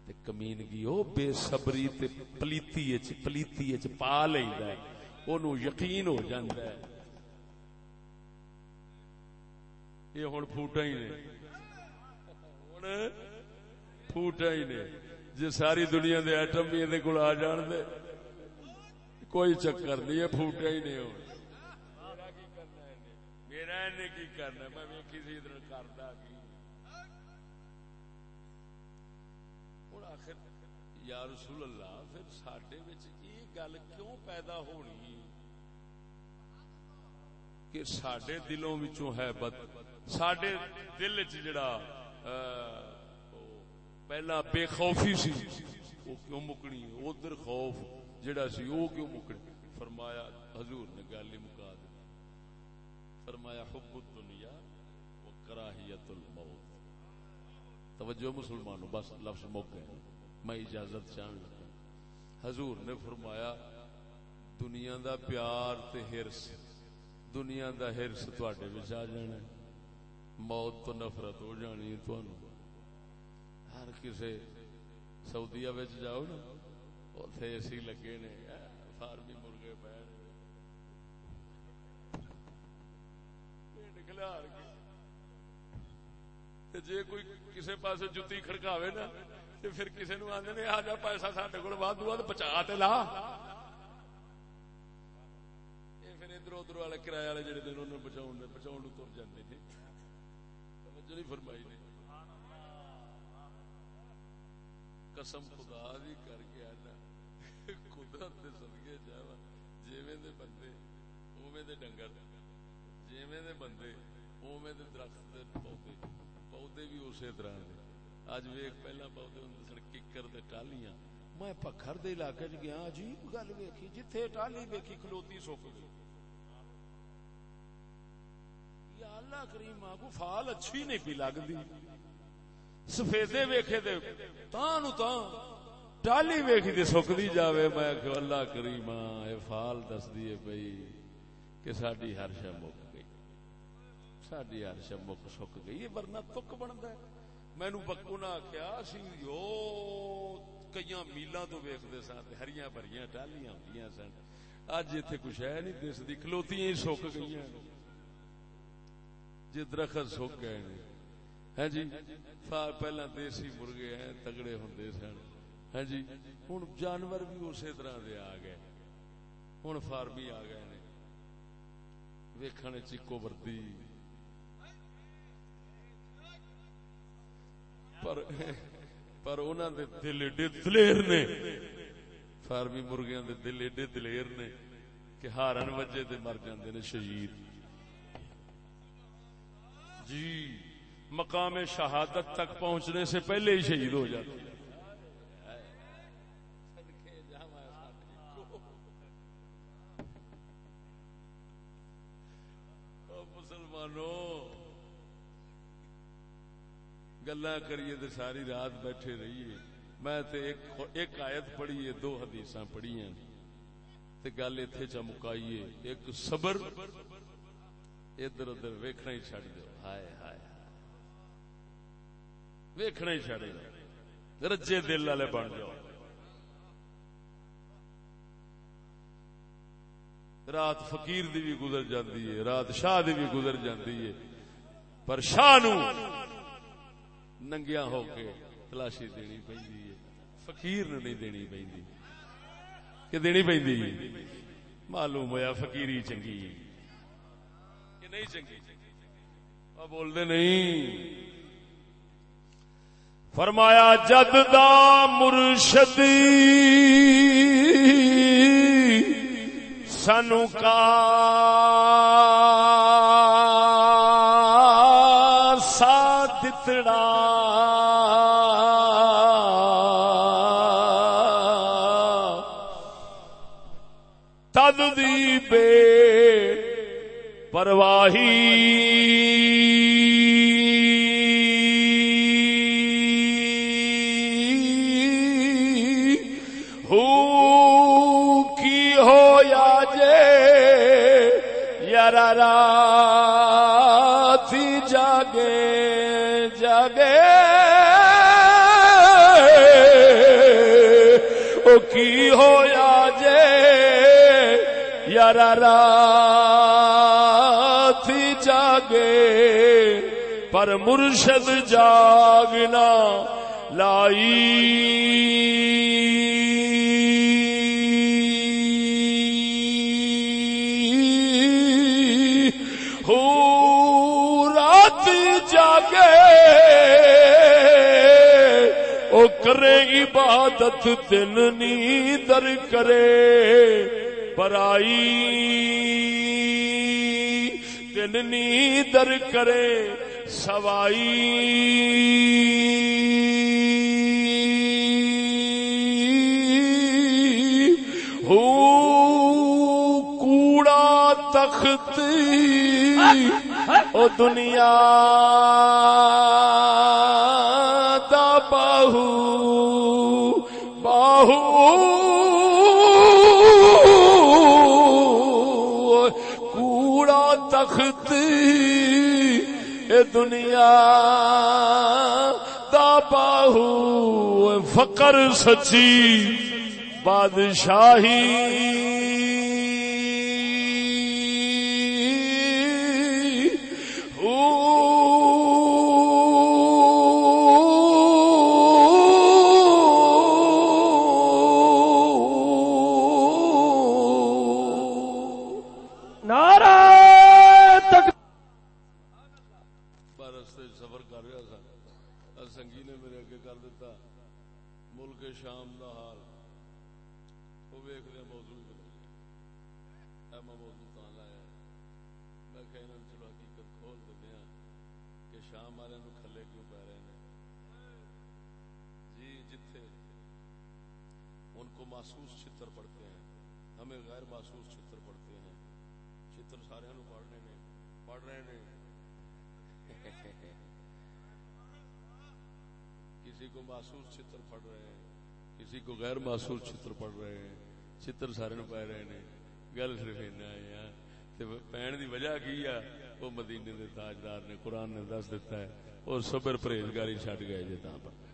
تے کمینگی او بے صبری تے پلیتی اچ پلیتی اچ پا لیندا ہے اونوں یقین ہو جاندا ہے۔ یہ ہن پھوٹا ہی نے۔ ہن پھوٹا ہی نے۔ جے ساری دنیا دے ایٹم بھی دے کول آ جان دے، کوئی چکر نہیں ہے پھوٹیا ہی نہیں ہو میرا کی کرنا میں کسی طرح کرتا آخر یا رسول اللہ، پھر سڈے یہ گل کیوں پیدا ہونی؟ کہ سڈے دلوں ہے بد سڈے دل چ جڑا پہلا بے خوفی سی، وہ کیوں مکنی ادھر خوف جڑا سی، وہ کیوں مکنی فرمایا، حضور نے گل ہی مکا فرمایا، حب الدنیا و کراہیت الموت. توجہ مسلمانوں، بس لفظ موقع ہے۔ میں اجازت چاہن لگا حضور نے فرمایا، دنیا دا پیار تے ہرس دنیا دا ہرس تواڈے وچ آ جانا موت تو نفرت ہو جانی تانوں ہر کسے سعودیہ وچ جاؤ نا، اوتھے اے سی لگے نے فارمی مرغے پے پیٹ کھلار کے جے کوئی کسے پاسے جُتی کھڑکاوے نا، تے پھر کسے نو آندے نے، آ جا پیسہ ساڈے کول وادو تے بچا تے لا۔ ادھر ادھر والے کرایہ والے جڑے دن انہوں بچاؤ بچاؤ تر جاتے تھے توجہ نہیں فرمائی نے۔ قسم خدا دی کر کے آنا۔ قدرت دے صدقے جاوا جیویں دے بندے، اوویں دے ڈنگر، جیویں دے بندے۔ اوویں دے درخت دے پودے پودے بھی اسی طرح دے اج ویکھ پہلا پودے ہوندے سن ککر تے ٹالیاں میں پکھر دے علاقے چ گیا عجیب گل ویکھی جتھے ٹالی ویکھی کھلوتی سک گئی یا اللہ کریم کو فال اچھی نہیں پی لگتی سفیدے ویکھے دے تاں نو تاں ٹالی ویکھی تے سکدی جاوے میں کہ اللہ کریم اے فال دس دیے پئی کہ ساڈی ہر شے مک گئی ساڈی ہر شے مک سک گئی ورنہ تک بندا ہے مینوں بکو نہ آکھیا اسی یو کئیاں میلاں تو ویکھدے سن تے ہریاں بھریاں ٹالیاں ہوندیاں سن اج ایتھے کچھ ہے نہیں دسدی کھلوتیاں ہی سک گئیاں جی درخت سک گئے ہے جی پہلا دیسی مرغے ہیں تگڑے ہوں سن ہے جی ہوں جانور بھی اسی طرح دے آ گئے ہوں فارمی آ گئے نے ویکھنے چیکو وردی پر پر انہوں دے دل ایڈے دلیر نے، فارمی مرغیاں دے دل ایڈے دلیر نے کہ ہارن وجے تے مر جاندے نے شہید۔ جی مقام شہادت تک پہنچنے سے پہلے ہی شہید ہو جاتے مسلمانوں گلا کریے تو ساری رات بیٹھے رہیے۔ میں تے ایک, ایک آیت پڑھی ہے دو حدیث پڑھی ہیں گل اتنے چمکائیے ایک صبر ادھر ادھر ویکھنا ہی چڑ دو ہائے ہائے ویکھنا ہی چڑ رجے دل والے بن جاؤ۔ رات فقیر دی بھی گزر جاندی ہے رات شاہ دی بھی گزر جاندی ہے۔ پر شاہ نو ننگیا ہو کے تلاشی دینی پہندی ہے۔ فقیر نو نہیں دینی پہندی کہ دینی پہندی معلوم ہویا فقیری چنگی کہ نہیں چنگی؟ بول دے نہیں۔ فرمایا، جد دا مرشد سنو کا رات جاگے جاگے او کی ہو یا جے یار رات جاگے پر مرشد جاگنا لائی کرے عبادت، دن نیندر کرے۔ برائی، دن نیندر کرے۔ سوائی۔ ہو کوڑا تخت، او دنیا۔ دنیا دا باہو فقر سچی بادشاہی دیتا ہے اور صبر پرہیزگاری چھٹ گئے جی پر۔